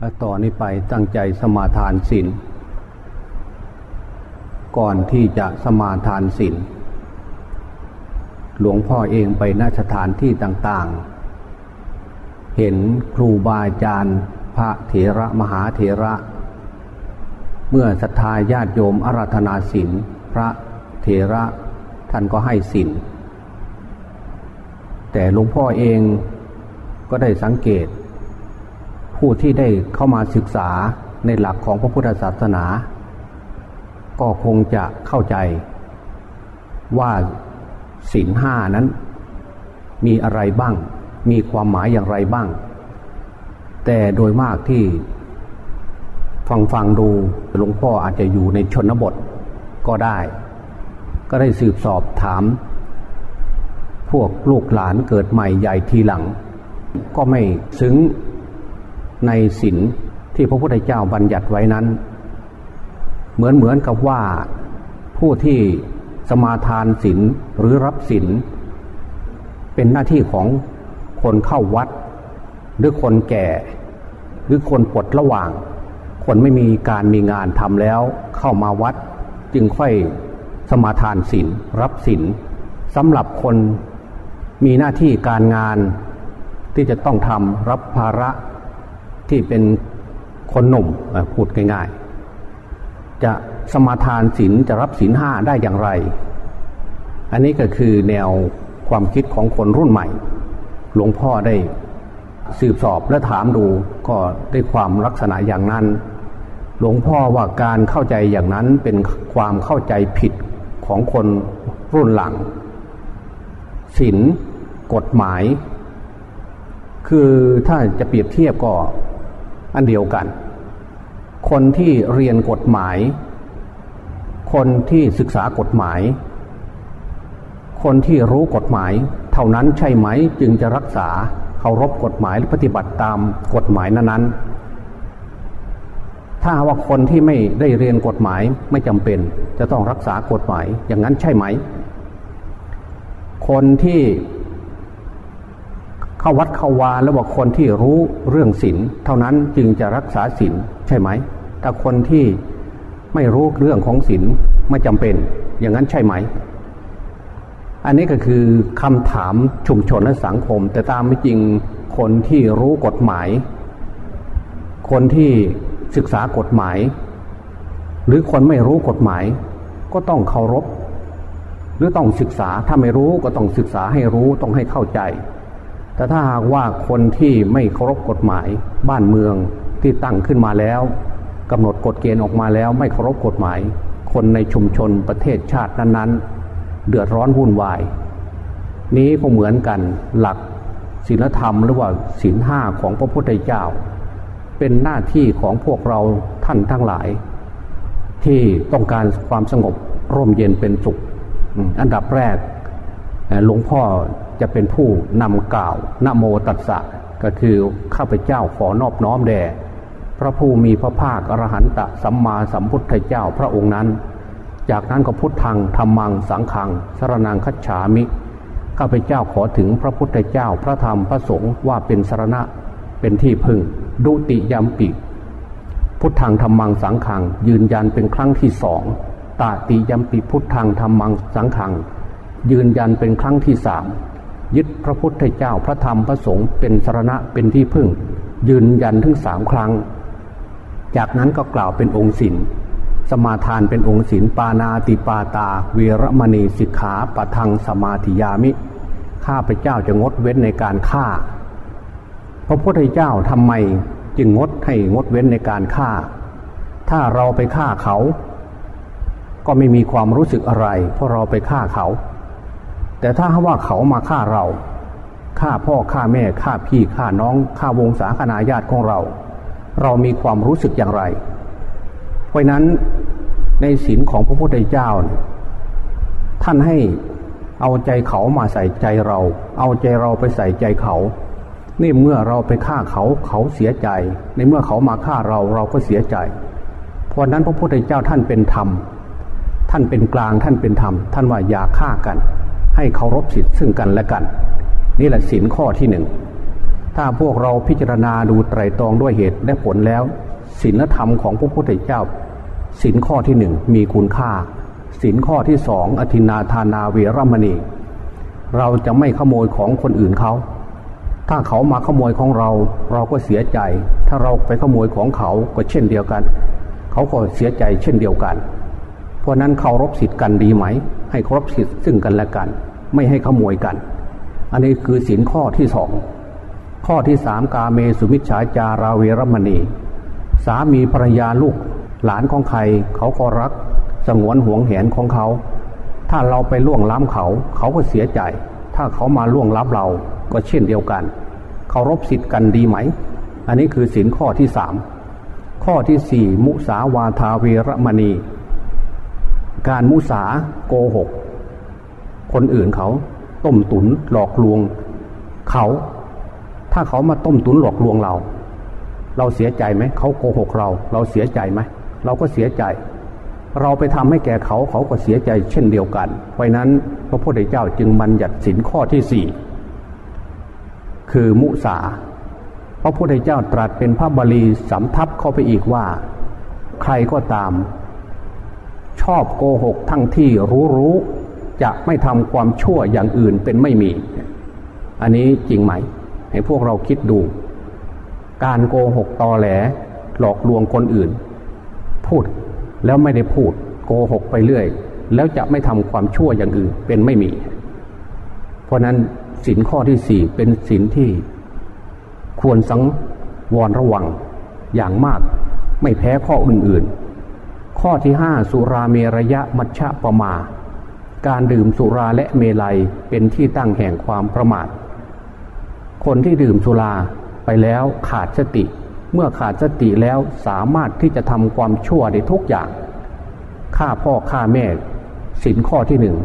และต่อนนี้ไปตั้งใจสมาทานศีลก่อนที่จะสมาทานศีลหลวงพ่อเองไปนสถานที่ต่างๆ เห็นครูบาอาจารย์ พระเถระมหาเถระ เมื่อศรัทธาญาติโยมอาราธนาศีลพระเถระท่านก็ให้ศีลแต่หลวงพ่อเองก็ได้สังเกต ผู้ที่ได้เข้ามาศึกษาในหลักของพระพุทธศาสนา ก็คงจะเข้าใจว่าศีลห้านั้น มีอะไรบ้าง มีความหมายอย่างไรบ้าง แต่โดยมากที่ฟังฟังดูหลวงพ่ออาจจะอยู่ในชนบทก็ได้ ก็ได้สืบสอบถาม พวกลูกหลานเกิดใหม่ใหญ่ทีหลัง ก็ไม่ซึ้ง ในศีลที่พระพุทธเจ้าบัญญัติไว้นั้น เหมือนเหมือนกับว่าผู้ที่สมาทานศีลหรือรับศีลเป็นหน้าที่ของคนเข้าวัด หรือคนแก่ หรือคนปลดระหว่าง คนไม่มีการมีงานทำแล้วเข้ามาวัด จึงค่อยสมาทานศีลรับศีลสำหรับคนมีหน้าที่การงานที่จะต้องทำรับภาระ ที่เป็นคนหนุ่มพูดง่ายๆ จะสมาทานศีลจะรับศีลห้าได้อย่างไร อันนี้ก็คือแนวความคิดของคนรุ่นใหม่ หลวงพ่อได้สืบสอบและถามดูก็ได้ความลักษณะอย่างนั้น หลวงพ่อว่าการเข้าใจอย่างนั้นเป็นความเข้าใจผิดของคนรุ่นหลังศีลกฎหมาย คือถ้าจะเปรียบเทียบก็ อันเดียวกัน คนที่เรียนกฎหมาย คนที่ศึกษากฎหมาย คนที่รู้กฎหมาย เท่านั้นใช่ไหมจึงจะรักษาเคารพกฎหมายและปฏิบัติตามกฎหมายนั้นๆ ถ้าว่าคนที่ไม่ได้เรียนกฎหมายไม่จำเป็น จะต้องรักษากฎหมายอย่างนั้นใช่ไหม คนที่ เข้าวัดเข้าวาแล้วว่าคนที่รู้เรื่องศีลเท่านั้นจึงจะรักษาศีลใช่ไหมแต่คนที่ไม่รู้เรื่องของศีลไม่จำเป็น อย่างนั้นใช่ไหม อันนี้ก็คือคำถามชุมชนและสังคม แต่ตามไม่จริงคนที่รู้กฎหมาย คนที่ศึกษากฎหมาย หรือคนไม่รู้กฎหมาย ก็ต้องเคารพ หรือต้องศึกษาถ้าไม่รู้ก็ต้องศึกษาให้รู้ต้องให้เข้าใจ แต่ถ้าหากว่าคนที่ไม่เคารพกฎหมายบ้านเมืองที่ตั้งขึ้นมาแล้วกำหนดกฎเกณฑ์ออกมาแล้ว ไม่เคารพกฎหมาย คนในชุมชนประเทศชาตินั้นๆ เดือดร้อนวุ่นวาย นี้ก็เหมือนกันหลักศีลธรรมหรือว่าศีลห้าของพระพุทธเจ้า เป็นหน้าที่ของพวกเราท่านทั้งหลาย ที่ต้องการความสงบร่มเย็นเป็นสุข อันดับแรก หลวงพ่อจะเป็นผู้นำกล่าวนโมตัสสะก็คือข้าพเจ้าขอนอบน้อมแด่พระผู้มีพระภาคอรหันตสัมมาสัมพุทธเจ้าพระองค์นั้น จากนั้นก็พุทธังธรรมังสังขังสรนังคัจฉามิข้าพเจ้าขอถึงพระพุทธเจ้าพระธรรมพระสงฆ์ว่าเป็นสรณะเป็นที่พึ่ง ดุติยามปิ พุทธังธรรมังสังขังยืนยันเป็นครั้งที่สองตาติยามปิพุทธังธรรมังสังขัง ยืนยันเป็นครั้งที่สามยึดพระพุทธเจ้าพระธรรมพระสงฆ์เป็นสรณะเป็นที่พึ่ง ยืนยันถึงสามครั้ง จากนั้นก็กล่าวเป็นองค์ศิลสมาทานเป็นองค์ศิลปานาติปาตา เวรมณีสิกขาปะทังสมาธิยามิ ข้าพเจ้าจะงดเว้นในการฆ่า พระพุทธเจ้าทำไมจึงงดให้งดเว้นในการฆ่า ถ้าเราไปฆ่าเขา ก็ไม่มีความรู้สึกอะไร เพราะเราไปฆ่าเขา แต่ถ้าว่าเขามาฆ่าเราฆ่าพ่อฆ่าแม่ฆ่าพี่ฆ่าน้องฆ่าวงศาคณาญาติของเรา เรามีความรู้สึกอย่างไร เพราะนั้นในศีลของพระพุทธเจ้า ท่านให้เอาใจเขามาใส่ใจเรา เอาใจเราไปใส่ใจเขา นี่เมื่อเราไปฆ่าเขาเขาเสียใจ ในเมื่อเขามาฆ่าเราเราก็เสียใจ เพราะนั้นพระพุทธเจ้าท่านเป็นธรรม ท่านเป็นกลางท่านเป็นธรรม ท่านว่าอย่าฆ่ากัน ให้เคารพสิทธิ์ซึ่งกันและกัน นี่แหละสินข้อที่หนึ่งถ้าพวกเราพิจารณาดูไตรตรองด้วยเหตุและผลแล้วศีลธรรมของพระพุทธเจ้าศีลข้อที่หนึ่งมีคุณค่าศีลข้อที่สองอธินาทานาเวรมณี เราจะไม่ขโมยของคนอื่นเขา ถ้าเขามาขโมยของเรา เราก็เสียใจ ถ้าเราไปขโมยของเขาก็เช่นเดียวกัน เขาก็เสียใจเช่นเดียวกัน เพราะนั้นเคารพสิทธิ์กันดีไหม ให้เคารพสิทธิ์ซึ่งกันและกัน ไม่ให้ขโมยกัน อันนี้คือศีลข้อที่สองข้อที่สามกาเมสุมิชฌาจาราเวรมณี สามีภรรยาลูก หลานของใครเขาก็รัก สงวนห่วงแหนของเขา ถ้าเราไปล่วงล้ำเขา เขาก็เสียใจ ถ้าเขามาล่วงล้ำเราก็เช่นเดียวกันเคารพสิทธิ์กันดีไหม อันนี้คือสินข้อที่สามข้อที่สี่มุสาวาทาเวรมณี การมุสาโกหก คนอื่นเขา ต้มตุนหลอกลวง เขา ถ้าเขามาต้มตุนหลอกลวงเรา เราเสียใจไหมเขาโกหกเรา เราเสียใจไหมเราก็เสียใจ เราไปทำให้แก่เขาเขาก็เสียใจเช่นเดียวกัน เพราะนั้นพระพุทธเจ้าจึงบัญญัติสินข้อที่สี่คือมุสาพระพุทธเจ้าตรัสเป็นพระบาลีสำทับเข้าไปอีกว่า ใครก็ตาม ชอบโกหกทั้งที่รู้รู้จะไม่ทำความชั่วอย่างอื่นเป็นไม่มี อันนี้จริงไหม ให้พวกเราคิดดู การโกหกตอแหล หลอกลวงคนอื่น พูดแล้วไม่ได้พูด โกหกไปเรื่อย แล้วจะไม่ทำความชั่วอย่างอื่นเป็นไม่มี เพราะนั้นสินข้อที่สี่เป็นสินที่ ควรสังวรระวังอย่างมาก ไม่แพ้ข้ออื่นๆ ข้อที่ห้าสุราเมรยะมัชฌะปมา การดื่มสุราและเมลัยเป็นที่ตั้งแห่งความประมาท คนที่ดื่มสุราไปแล้วขาดสติ เมื่อขาดสติแล้วสามารถที่จะทำความชั่วได้ทุกอย่างฆ่าพ่อฆ่าแม่สินข้อที่หนึ่ง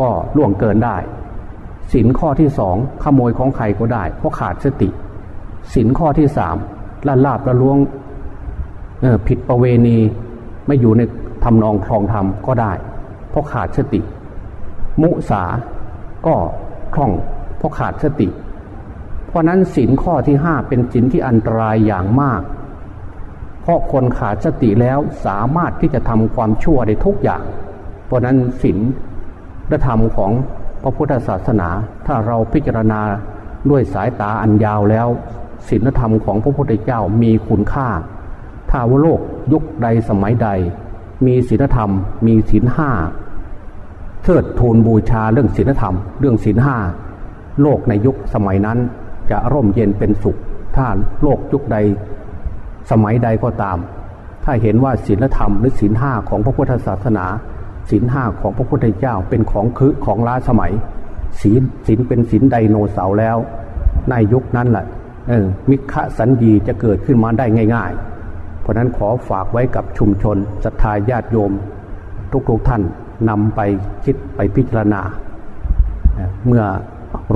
ก็ล่วงเกินได้สินข้อที่สองขโมยของใครก็ได้ เพราะขาดสติสินข้อที่สามละลาบละล้วงผิดประเวณี ไม่อยู่ในทำนองคลองธรรมก็ได้ เพราะขาดสติ มุสาก็คล่อง เพราะขาดสติ เพราะนั้นสินข้อที่ห้าเป็นสินที่อันตรายอย่างมาก เพราะคนขาดสติแล้วสามารถที่จะทำความชั่วได้ทุกอย่าง เพราะนั้นสินและธรรมของพระพุทธศาสนา ถ้าเราพิจารณาด้วยสายตาอันยาวแล้วศีลธรรมของพระพุทธเจ้ามีคุณค่า ถ้าวโลกยุค ใดสมัยใด มีศีลธรรม มีศีลห้าเทิดทูนบูชาเรื่องศีลธรรม เรื่องศีลห้าโลกในยุคสมัยนั้นจะร่มเย็นเป็นสุข ถ้าโลกยุคใด สมัยใดก็ตาม ถ้าเห็นว่าศีลธรรมหรือศีลห้าของพระพุทธศาสนาศีลห้าของพระพุทธเจ้าเป็นของคือของล้าสมัยศีลศีลเป็นศีลไดโนเสาร์แล้ว ในยุคนั้นแหละเออมิฆะสัญญีจะเกิดขึ้นมาได้ง่าย ๆ ราะนั้นขอฝากไว้กับชุมชนศรัทธาญาติโยม ทุกๆท่านนำไปคิดไปพิจารณา เมื่อ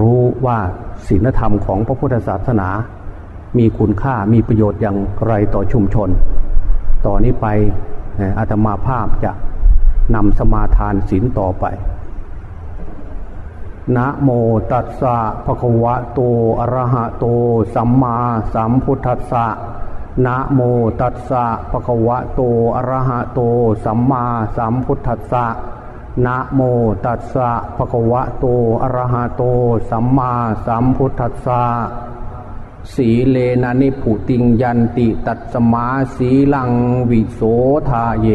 รู้ว่าศีลธรรมของพระพุทธศาสนา มีคุณค่ามีประโยชน์อย่างไรต่อชุมชน ต่อนนี้ไปอาตมาภาพจะนำสมาทานศีลต่อไป นะโมตัสสะภะคะวะโต อะระหะโต สัมมาสัมพุทธัสสะ นะโมตัสสะภะคะวะโตอะระหะโต สัมมาสัมพุทธัสสะนะโมตัสสะภะคะวะโตอะระหะโต สัมมาสัมพุทธัสสะสีเลนะนิพุติงยันติตัตสมาสีลังวิโสทาเย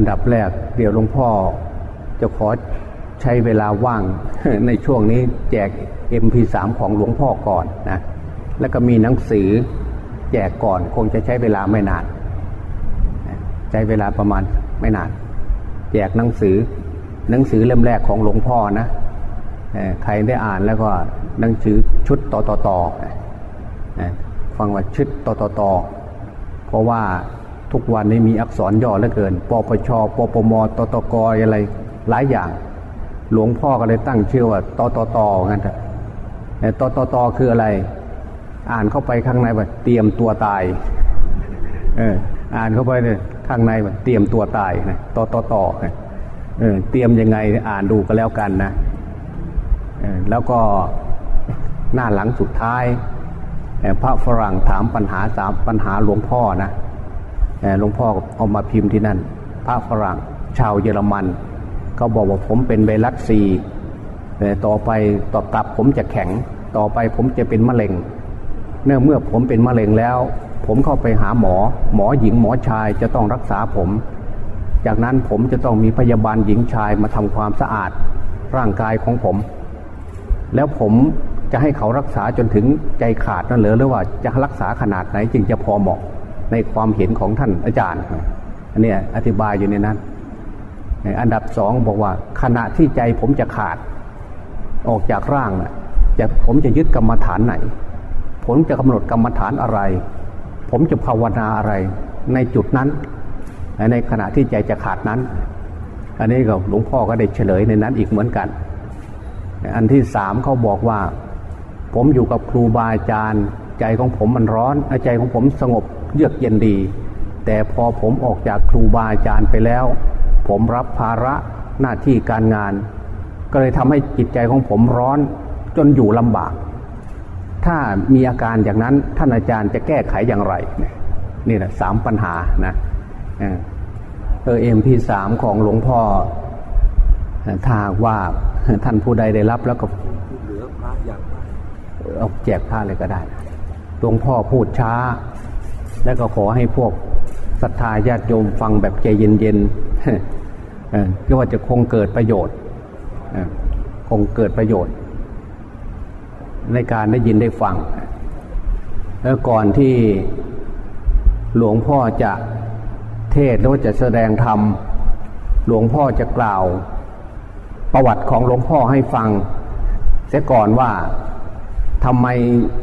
อันดับแรกเดี๋ยวหลวงพ่อจะขอใช้เวลาว่างในช่วงนี้แจก MP3 ของหลวงพ่อก่อนนะ แล้วก็มีหนังสือแจกก่อนคงจะใช้เวลาไม่นาน ใช้เวลาประมาณไม่นาน แจกหนังสือหนังสือเล่มแรกของหลวงพ่อนะใครได้อ่านแล้วก็หนังสือชุดต่อต่อต่อฟังว่าชุดต่อต่อต่อเพราะว่า ทุกวันนี้มีอักษรย่อเหลือเกินปปชปปมตตกอะไรหลายอย่าง หลวงพ่อก็เลยตั้งชื่อว่าตตตงั้นแต่ตตตคืออะไร อ่านเข้าไปข้างในว่าเตรียมตัวตายเอออ่านเข้าไปเนี่ยข้างในว่าเตรียมตัวตายนะตตตเออเตรียมยังไงอ่านดูก็แล้วกันนะอแล้วก็หน้าหลังสุดท้ายพระฝรั่งถามปัญหาสามปัญหาหลวงพ่อนะ หลวงพ่อเอามาพิมพ์ที่นั่น พระฝรั่งชาวเยอรมันเขาบอกว่าผมเป็นไวรัสซีต่อไปต่อตับผมจะแข็ง ต่อไปผมจะเป็นมะเร็ง เนื่อเมื่อผมเป็นมะเร็งแล้ว ผมเข้าไปหาหมอ หมอหญิงหมอชายจะต้องรักษาผม จากนั้นผมจะต้องมีพยาบาลหญิงชายมาทำความสะอาดร่างกายของผม แล้วผมจะให้เขารักษาจนถึงใจขาดนั่นหรือหรือว่าจะรักษาขนาดไหนจึงจะพอเหมาะ ในความเห็นของท่านอาจารย์อันนี้อธิบายอยู่ในนั้น อันดับสองบอกว่าขณะที่ใจผมจะขาดออกจากร่างนะ่ะจะผมจะยึดกรรมฐานไหน ผมจะกำหนดกรรมฐานอะไร ผมจะภาวนาอะไร ในจุดนั้น ในขณะที่ใจจะขาดนั้น อันนี้ก็หลวงพ่อก็ได้เฉลยในนั้นอีกเหมือนกัน อันที่สามเขาบอกว่า ผมอยู่กับครูบาอาจารย์ ใจของผมมันร้อนใจของผมสงบ เยือกเย็นดี แต่พอผมออกจากครูบาอาจารย์ไปแล้ว ผมรับภาระหน้าที่การงาน ก็เลยทำให้จิตใจของผมร้อนจนอยู่ลำบาก ถ้ามีอาการอย่างนั้นท่านอาจารย์จะแก้ไขอย่างไร นี่แหละสามปัญหานะเออเอ็มพีสามของหลวงพ่อถ้าว่าท่านผู้ใดได้รับแล้วก็เอาแจกผ้าเลยก็ได้ หลวงพ่อพูดช้า แล้วก็ขอให้พวกศรัทธาญาติโยมฟังแบบใจเย็นๆก็ว่าจะคงเกิดประโยชน์คงเกิดประโยชน์ ในการได้ยินได้ฟัง แล้วก่อนที่หลวงพ่อจะเทศหรือว่าจะแสดงธรรม หลวงพ่อจะกล่าว ประวัติของหลวงพ่อให้ฟัง เสียก่อนว่าทำไม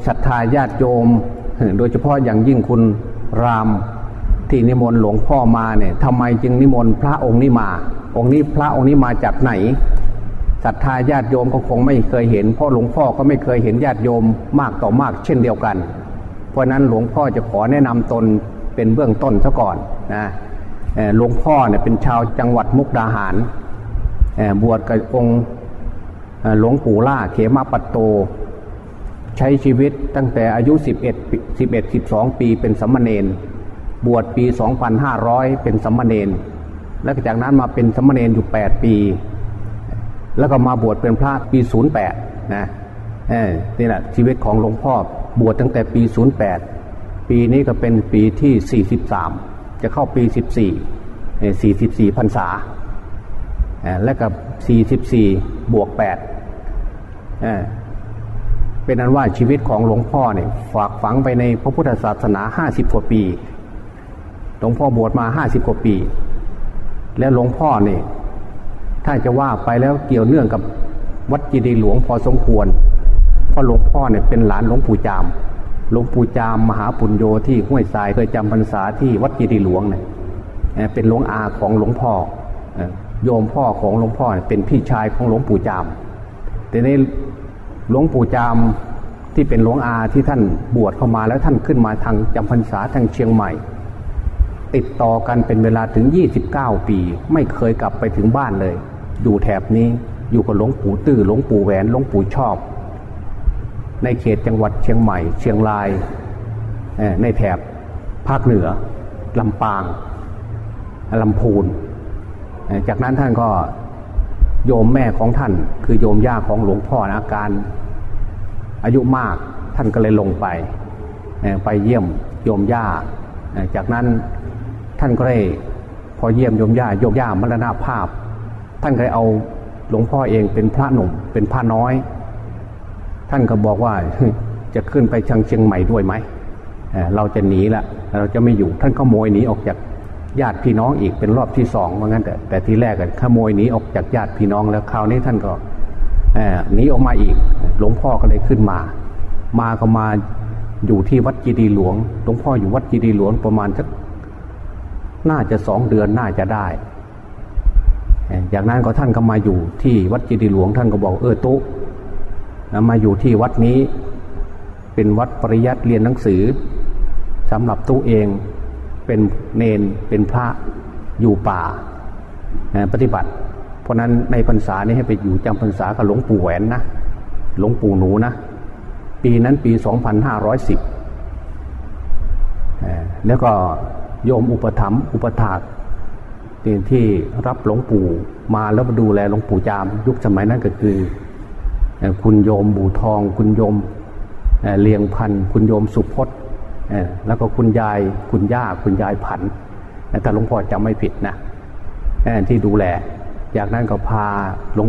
ศรัทธาญาติโยม โดยเฉพาะอย่างยิ่งคุณรามที่นิมนต์หลวงพ่อมาเนี่ยทำไมจึงนิมนต์พระองค์นี้มา องค์นี้พระองค์นี้มาจากไหนศรัทธาญาติโยมก็คงไม่เคยเห็นพราะหลวงพ่อก็ไม่เคยเห็นญาติโยมมากต่อมากเช่นเดียวกัน เพราะนั้นหลวงพ่อจะขอแนะนำตนเป็นเบื้องต้นซะก่อนนะหลวงพ่อเนี่ยเป็นชาวจังหวัดมุกดาหารบวชกับองค์หลวงปู่ล่าเขมาปัตโต ใช้ชีวิตตั้งแต่อายุ 11 11 12 ปีเป็นสัมมาเนนบวชปี 2500 เป็นสัมมาเนนแล้วจากนั้นมาเป็นสัมมาเนนอยู่ 8 ปี แล้วก็มาบวชเป็นพระปี 08 นะนี่แหละชีวิตของหลวงพ่อบวชตั้งแต่ปี 08 ปีนี้ก็เป็นปีที่ 43 จะเข้าปี 14 44พรรษาและกับ 44 บวก 8 เป็นนั้นว่าชีวิตของหลวงพ่อเนี่ยฝากฝังไปในพระพุทธศาสนาห้าสิบกว่าปี หลวงพ่อบวชมาห้าสิบกว่าปี แล้วหลวงพ่อเนี่ยถ้าจะว่าไปแล้วเกี่ยวเนื่องกับวัดจีดีหลวงพอสมควร เพราะหลวงพ่อเนี่ยเป็นหลานหลวงปู่จาม หลวงปู่จามมหาปุญโญที่ห้วยทรายเคยจำพรรษาที่วัดจีดีหลวงเนี่ยเป็นหลวงอาของหลวงพ่อโยมพ่อของหลวงพ่อเป็นพี่ชายของหลวงปู่จามแต่ใน หลวงปู่จามที่เป็นหลวงอาที่ท่านบวชเข้ามาแล้วท่านขึ้นมาทางจำพรรษาทางเชียงใหม่ ติดต่อกันเป็นเวลาถึง 29 ปี ไม่เคยกลับไปถึงบ้านเลย อยู่แถบนี้อยู่กับหลวงปู่ตื้อหลวงปู่แหวนหลวงปู่ชอบ ในเขตจังหวัดเชียงใหม่ เชียงรายในแถบภาคเหนือลำปางลำพูน จากนั้นท่านก็ โยมแม่ของท่าน คือโยมย่าของหลวงพ่ออาการอายุมากท่านก็เลยลงไป ไปเยี่ยมโยมย่า จากนั้นท่านก็ได้พอเยี่ยมโยมย่าโยมย่ามรณภาพ ท่านก็เลยเอาหลวงพ่อเองเป็นพระหนุ่มเป็นพระน้อย ท่านก็บอกว่าจะขึ้นไปชังเชียงใหม่ด้วยไหมเราจะหนีละเราจะไม่อยู่ท่านก็โมยหนีออกจาก ญาติพี่น้องอีกเป็นรอบที่สองว่างั้นแต่แต่ทีแรกกันขโมยหนีออกจากญาติพี่น้องแล้วคราวนี้ท่านก็หนีออกมาอีก หลวงพ่อก็เลยขึ้นมา มาก็มาอยู่ที่วัดจีดีหลวง หลวงพ่ออยู่วัดจีดีหลวงประมาณสักน่าจะสองเดือนน่าจะได้จากนั้นก็ท่านก็มาอยู่ที่วัดจีดีหลวงท่านก็บอกเออตุมาอยู่ที่วัดนี้ เป็นวัดปริยัติเรียนหนังสือสำหรับตู้เอง เป็นเนนเป็นพระอยู่ป่าปฏิบัติ เพราะนั้นในพรรษานี้ให้ไปอยู่จำพรรษากับหลวงปู่แหวนนะหลวงปู่หนูนะ ปีนั้นปี 2510 แล้วก็โยมอุปถัมภ์อุปถากที่รับหลวงปู่มาแล้วมาดูแลหลวงปู่จาม ยุคสมัยนั้นก็คือ คุณโยมบูทอง คุณโยมเลียงพัน คุณโยมสุพจน์ แล้วก็คุณยายคุณย่าคุณยายผันแต่หลวงพ่อจำไม่ผิดนะที่ดูแล จากนั้นก็พาหลวง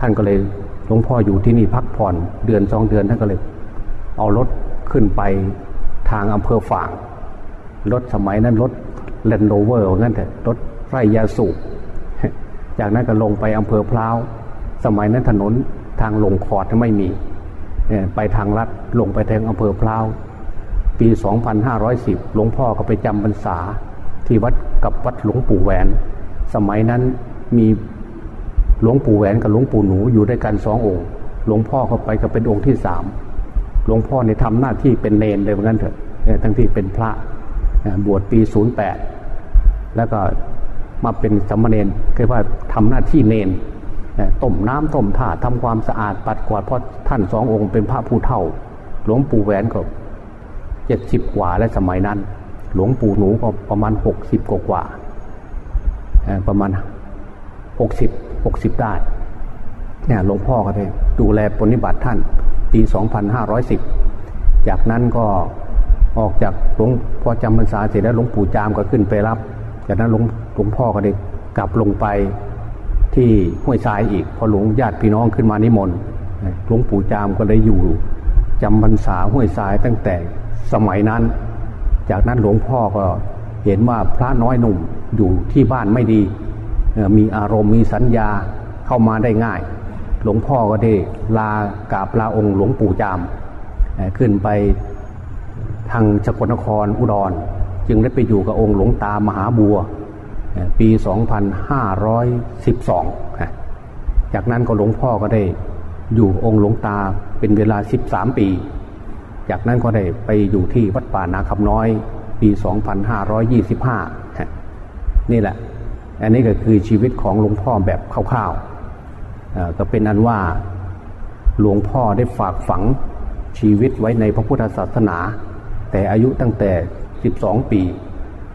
ท่านก็เลยหลวงพ่ออยู่ที่นี่พักผ่อนเดือนสองเดือนท่านก็เลย เอารถขึ้นไปทางอำเภอฝางรถสมัยนั้นรถ Land Rover งั้นเถอะรถไร่ยาสูบจากนั้นก็ลงไปอำเภอพร้าวสมัยนั้นถนนทางลงคอร์ดไม่มีไปทางลัดลงไปทางอำเภอพร้าว ปี 2510 หลวงพ่อก็ไปจำพรรษาที่วัดกับวัดหลวงปู่แหวน สมัยนั้นมีหลวงปู่แหวนกับหลวงปู่หนูอยู่ด้วยกันสององค์ หลวงพ่อเข้าไปก็เป็นองค์ที่สาม หลวงพ่อในทำหน้าที่เป็นเนนเลยเหมือนกันเถอะทั้งที่เป็นพระบวชปี 08 แล้วก็มาเป็นสมณเณรคือว่าทำหน้าที่เนนต้มน้ำต้มถ่าทำความสะอาดปัดกวาดเพราะท่านสององค์เป็นพระผู้เฒ่า หลวงปู่แหวนก็ เจ็ดสิบกว่าและสมัยนั้น หลวงปู่หนูก็ประมาณหกสิบกว่าประมาณหกสิบหกสิบได้เนี่ยหลวงพ่อก็ได้ดูแลปฏิบัติท่าน ปีสองพันห้าร้อยสิบจากนั้นก็ออกจากหลวงพ่อจำพรรษาเสร็จแล้วหลวงปู่จามก็ขึ้นไปรับ จากนั้นหลวงหลวงพ่อก็ได้กลับลงไปที่ห้วยทรายอีก พอหลวงญาติพี่น้องขึ้นมานิมนต์หลวงปู่จามก็ได้อยู่จำพรรษาห้วยทรายตั้งแต่ สมัยนั้น จากนั้นหลวงพ่อก็เห็นว่าพระน้อยหนุ่มอยู่ที่บ้านไม่ดี มีอารมณ์มีสัญญาเข้ามาได้ง่าย หลวงพ่อก็ได้ลากราบลาองค์หลวงปู่จาม ขึ้นไปทางสกลนครอุดร จึงได้ไปอยู่กับองค์หลวงตามหาบัว ปี 2512 จากนั้นก็หลวงพ่อก็ได้อยู่องค์หลวงตาเป็นเวลา 13 ปี จากนั้นก็ได้ไปอยู่ที่วัดป่านาคำน้อย ปี 2525 นี่แหละ อันนี้ก็คือชีวิตของหลวงพ่อแบบคร่าวๆก็เป็นอันว่าหลวงพ่อได้ฝากฝังชีวิตไว้ในพระพุทธศาสนา แต่อายุตั้งแต่ 12 ปี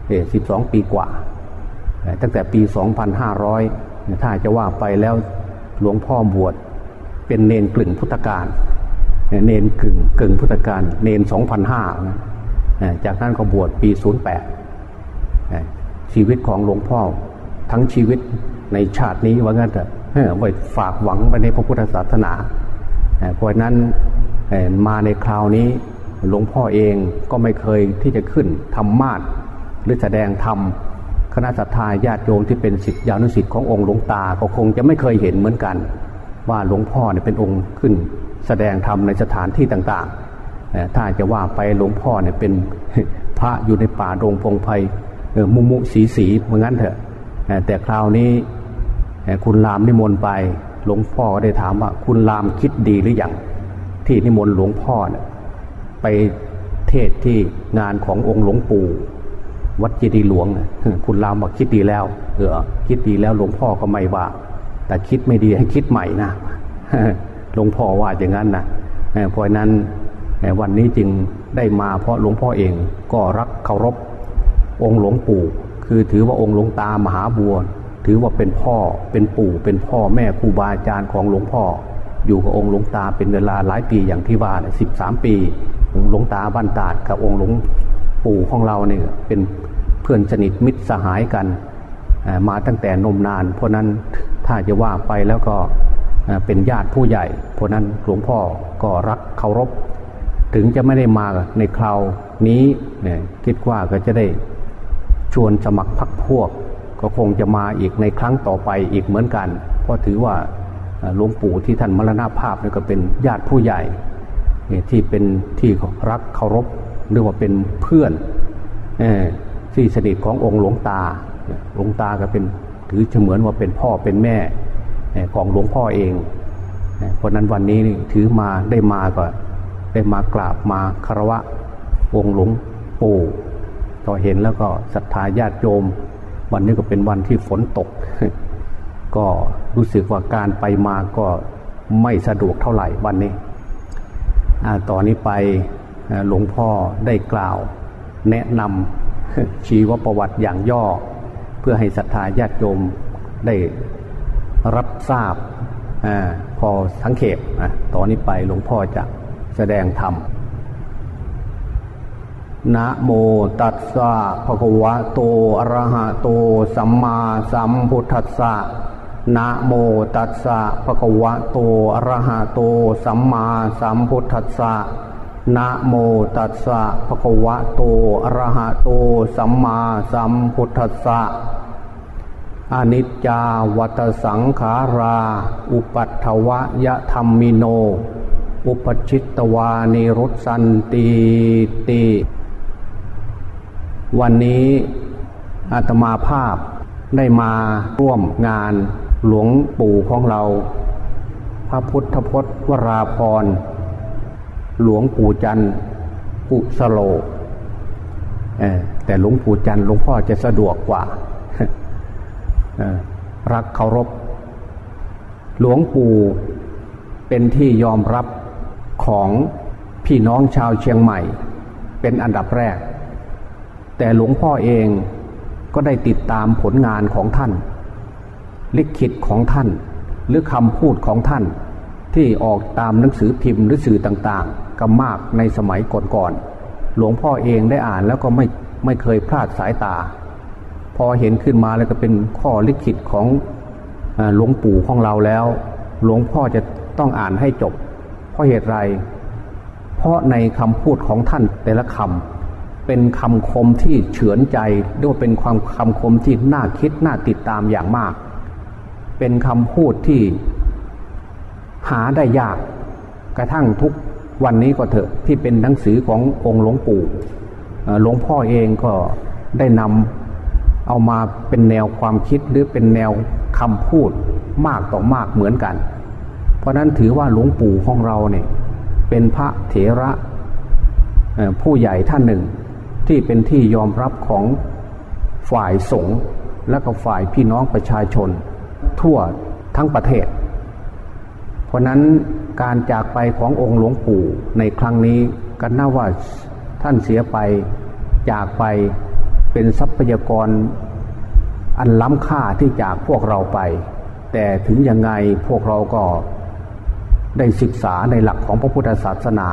เอ12 ปีกว่า ตั้งแต่ปี 2500 ถ้าจะว่าไปแล้วหลวงพ่อบวชเป็นเนนกลึงพุทธการ เนนกึ่งกึ่งพุทธการเนน2005นะจากนั้นก็บวชปี08ชีวิตของหลวงพ่อทั้งชีวิตในชาตินี้ว่างั้นเถอะไว้ฝากหวังไปในพระพุทธศาสนาเพราะนั้นมาในคราวนี้หลวงพ่อเองก็ไม่เคยที่จะขึ้นทำมาศหรือแสดงธรรมคณะสัตยาญาติโยมที่เป็นสิทธิยานุสิทธิ์ขององค์หลวงตาก็คงจะไม่เคยเห็นเหมือนกัน ว่าหลวงพ่อเนี่ยเป็นองค์ขึ้น แสดงธรรมในสถานที่ต่างๆ ถ้าจะว่าไปหลวงพ่อเนี่ยเป็นพระอยู่ในป่าดงพงไพ่มุมุสีสีเหมือนกันเถอะ แต่คราวนี้คุณรามนิมนต์ไป หลวงพ่อก็ได้ถามว่าคุณรามคิดดีหรืออยังที่นิมนต์หลวงพ่อเนี่ยไปเทศที่งานขององค์หลวงปู่วัดเจดีหลวง คุณรามบอกคิดดีแล้ว เออคิดดีแล้วหลวงพ่อก็ไม่ว่า แต่คิดไม่ดีให้คิดใหม่นะ หลวงพ่อว่าอย่างนั้นนะเพราะนั้นวันนี้จึงได้มาเพราะหลวงพ่อเองก็รักเคารพองค์หลวงปู่ คือถือว่าองค์หลวงตามหาบัวถือว่าเป็นพ่อเป็นปู่เป็นพ่อแม่ครูบาอาจารย์ของหลวงพ่อ อยู่กับองค์หลวงตาเป็นเวลาหลายปีอย่างที่ว่าสิบสามปีหลวงตาบ้านตาดกับองค์หลวงปู่ของเราเนี่ยเป็นเพื่อนสนิทมิตรสหายกัน มาตั้งแต่นมนาน เพราะนั้นถ้าจะว่าไปแล้วก็ เป็นญาติผู้ใหญ่ เพราะนั้นหลวงพ่อก็รักเคารพ ถึงจะไม่ได้มาในคราวนี้เนี่ยคิดว่าก็จะได้ชวนสมัครพักพวก ก็คงจะมาอีกในครั้งต่อไปอีกเหมือนกัน เพราะถือว่าหลวงปู่ที่ท่านมรณภาพนี่ก็เป็นญาติผู้ใหญ่ที่เป็นที่รักเคารพหรือว่าเป็นเพื่อนที่สนิทขององค์หลวงตา หลวงตาก็เป็นถือเสมือนว่าเป็นพ่อเป็นแม่ ของหลวงพ่อเองเพราะนั้นวันนี้ถือมาได้มาก็ได้มากราบมาคารวะองค์หลวงปู่ก็เห็นแล้วก็ศรัทธาญาติโยม วันนี้ก็เป็นวันที่ฝนตก ก็รู้สึกว่าการไปมาก็ไม่สะดวกเท่าไหร่วันนี้ต่อนนี้ไปหลวงพ่อได้กล่าว แนะนำชีวประวัติอย่างย่อ เพื่อให้ศรัทธาญาติโยมได้ รับทราบอพอสังเขปตอนนี้ไปหลวงพ่อจะแสดงธรรมนะโมตัสสะภะคะวะโตอะระหะโต สัมมาสัมพุทธัสสะนะโมตัสสะภะคะวะโตอะระหะโต สัมมาสัมพุทธัสสะนะโมตัสสะภะคะวะโตอะระหะโต สัมมาสัมพุทธัสสะ อนิจจาวัตสังขารา อุปัตถวะยะธรรมิโน อุปชิตตวานิรุสันติติ วันนี้อาตมาภาพได้มาร่วมงานหลวงปู่ของเรา พระพุทธพจน์วราพร หลวงปู่จันทร์กุสโลแต่หลวงปู่จันทร์หลวงพ่อจะสะดวกกว่า รักเคารพ หลวงปู่เป็นที่ยอมรับของพี่น้องชาวเชียงใหม่ เป็นอันดับแรก แต่หลวงพ่อเองก็ได้ติดตามผลงานของท่าน ลิขิตของท่าน หรือคำพูดของท่าน ที่ออกตามหนังสือพิมพ์หรือสื่อต่างๆก็มากในสมัยก่อนๆหลวงพ่อเองได้อ่านแล้วก็ไม่ไม่เคยพลาดสายตา อเห็นขึ้นมาแล้วก็เป็นข้อลิขิตของหลวงปู่ของเราแล้ว หลวงพ่อจะต้องอ่านให้จบ เพราะเหตุไร เพราะในคำพูดของท่านแต่ละคำเป็นคำคมที่เฉือนใจด้วยเป็นความคำคมที่น่าคิดน่าติดตามอย่างมาก เป็นคำพูดที่หาได้ยากกระทั่งทุกวันนี้ก็เถอะที่เป็นหนังสือขององค์หลวงปู่หลวงพ่อเองก็ได้นำ เอามาเป็นแนวความคิดหรือเป็นแนวคำพูดมากต่อมากเหมือนกัน เพราะนั้นถือว่าหลวงปู่ของเราเนี่ยเป็นพระเถระผู้ใหญ่ท่านหนึ่ง ที่เป็นที่ยอมรับของฝ่ายสงฆ์และก็ฝ่ายพี่น้องประชาชน ทั่วทั้งประเทศ เพราะนั้นการจากไปขององค์หลวงปู่ในครั้งนี้กันน่าว่าท่านเสียไปจากไป เป็นทรัพยากรอันล้ำค่าที่จากพวกเราไป แต่ถึงยังไงพวกเราก็ได้ศึกษาในหลักของพระพุทธศาสนา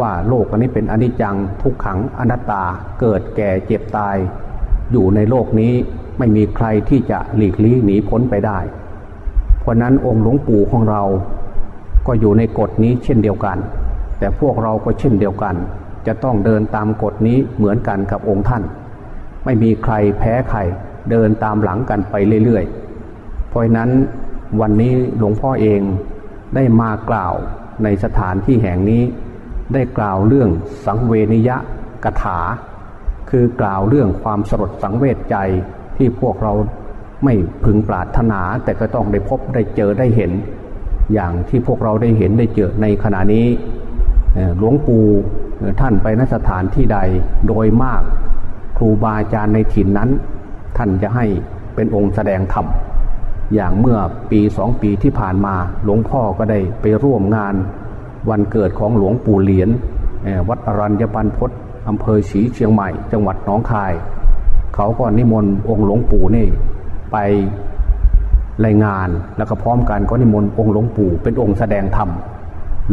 ว่าโลกอันนี้เป็นอนิจจังทุกขังอนัตตาเกิดแก่เจ็บตาย อยู่ในโลกนี้ไม่มีใครที่จะหลีกลี่หนีพ้นไปได้ เพราะนั้นองค์หลวงปู่ของเราก็อยู่ในกฎนี้เช่นเดียวกัน แต่พวกเราก็เช่นเดียวกัน จะต้องเดินตามกฎนี้เหมือนกันกับองค์ท่าน ไม่มีใครแพ้ใครเดินตามหลังกันไปเรื่อยๆ เพราะนั้นวันนี้หลวงพ่อเองได้มากล่าวในสถานที่แห่งนี้ ได้กล่าวเรื่องสังเวนิยะกถา คือกล่าวเรื่องความสลดสังเวชใจที่พวกเราไม่พึงปรารถนาแต่ก็ต้องได้พบได้เจอได้เห็น อย่างที่พวกเราได้เห็นได้เจอในขณะนี้หลวงปู่ท่านไปนสถานที่ใดโดยมาก ครูบาอาจารย์ในถิ่นนั้น ท่านจะให้เป็นองค์แสดงธรรมอย่างเมื่อปีสองปีที่ผ่านมาหลวงพ่อก็ได้ไปร่วมงานวันเกิดของหลวงปู่เหรียญวัดอรัญญปันพศอำเภอศรีเชียงใหม่ จังหวัดหนองคาย เขาก็นิมนต์องค์หลวงปู่นี่ไปรายงานแล้วก็พร้อมกันก็นิมนต์องค์หลวงปู่เป็นองค์แสดงธรรม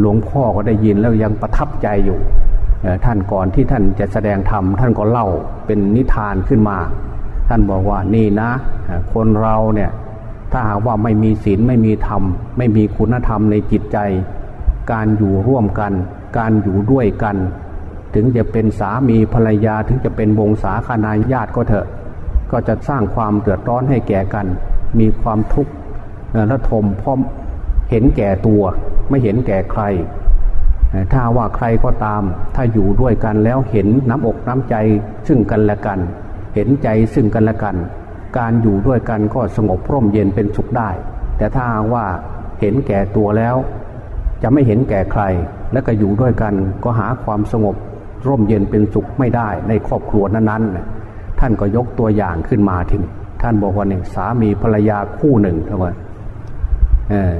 หลวงพ่อก็ได้ยินแล้วยังประทับใจอยู่ ท่านก่อนที่ท่านจะแสดงธรรมท่านก็เล่าเป็นนิทานขึ้นมา ท่านบอกว่านี่นะ คนเราเนี่ยถ้าหากว่าไม่มีศีลไม่มีธรรม ไม่มีคุณธรรมในจิตใจ การอยู่ร่วมกัน การอยู่ด้วยกัน ถึงจะเป็นสามีภรรยาถึงจะเป็นวงศาคณาญาติก็เถอะ ก็จะสร้างความเดือดร้อนให้แก่กัน มีความทุกข์ระทมพร้อมเห็นแก่ตัวไม่เห็นแก่ใคร ถ้าว่าใครก็ตาม ถ้าอยู่ด้วยกันแล้วเห็นน้ำอกน้ำใจซึ่งกันและกัน เห็นใจซึ่งกันและกัน การอยู่ด้วยกันก็สงบร่มเย็นเป็นสุขได้ แต่ถ้าว่าเห็นแก่ตัวแล้ว จะไม่เห็นแก่ใคร และก็อยู่ด้วยกันก็หาความสงบร่มเย็นเป็นสุขไม่ได้ในครอบครัวนั้นๆ ท่านก็ยกตัวอย่างขึ้นมาทีนี้ท่านบอกว่าเนี่ยสามีภรรยาคู่หนึ่งทำไม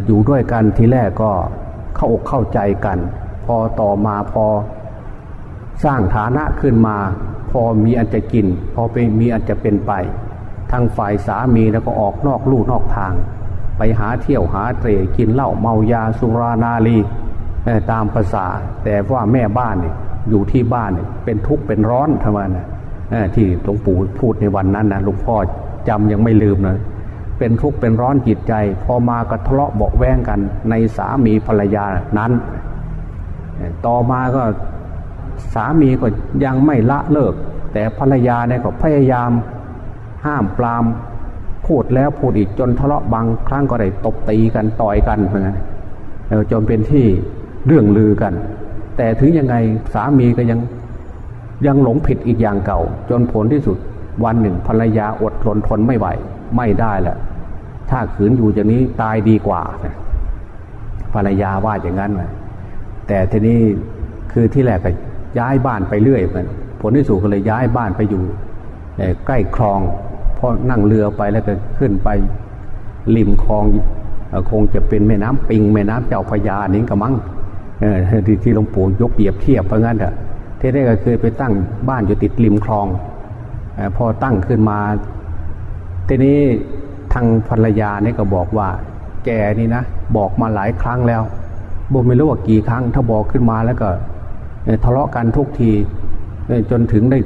อยู่ด้วยกันทีแรกก็เข้าอกเข้าใจกัน พอต่อมาพอสร้างฐานะขึ้นมา พอมีอันจะกิน พอไปมีอันจะเป็นไป ทางฝ่ายสามีแล้วก็ออกนอกลู่นอกทาง ไปหาเที่ยวหาเตรกินเหล้าเมายาสุรานารีตามภาษา แต่ว่าแม่บ้านเนี่ยอยู่ที่บ้านเนี่ยเป็นทุกข์เป็นร้อนทำไมนะที่หลวงปู่พูดในวันนั้นนะหลวงพ่อจำยังไม่ลืมเลยเป็นทุกข์เป็นร้อนจิตใจ พอมากระทะเลาะเบาแวงกันในสามีภรรยานั้น ต่อมาก็สามีก็ยังไม่ละเลิก แต่ภรรยาเนี่ยก็พยายามห้ามปรามพูดแล้วพูดอีกจนทะเลาะบางครั้งก็ได้ตบตีกันต่อยกันเหมือนกันจนเป็นที่เรื่องลือกัน แต่ถึงยังไงสามีก็ยังยังหลงผิดอีกอย่างเก่า จนผลที่สุดวันหนึ่งภรรยาอดทนทนไม่ไหว ไม่ได้แหละถ้าขืนอยู่อย่างนี้ตายดีกว่าภรรยาว่าอย่างนั้นนะ แต่ทีนี้คือที่แรกก็ย้ายบ้านไปเรื่อยมันผลที่สุดก็เลยย้ายบ้านไปอยู่ใกล้คลองพอนั่งเรือไปแล้วก็ขึ้นไปริมคลองคงจะเป็นแม่น้ำปิง แม่น้ำเจ้าพยานี้ก็มั้งที่ที่หลวงปู่ยกเปรียบเทียบเพราะงั้นเถอะที่ได้ก็เคยไปตั้งบ้านอยู่ติดริมคลองพอตั้งขึ้นมา ทีนี้ทางภรรยาเนี่ยก็บอกว่า แกนี่นะบอกมาหลายครั้งแล้ว บอกไม่รู้ว่ากี่ครั้ง ถ้าบอกขึ้นมาแล้วก็ทะเลาะกันทุกทีจนถึงได้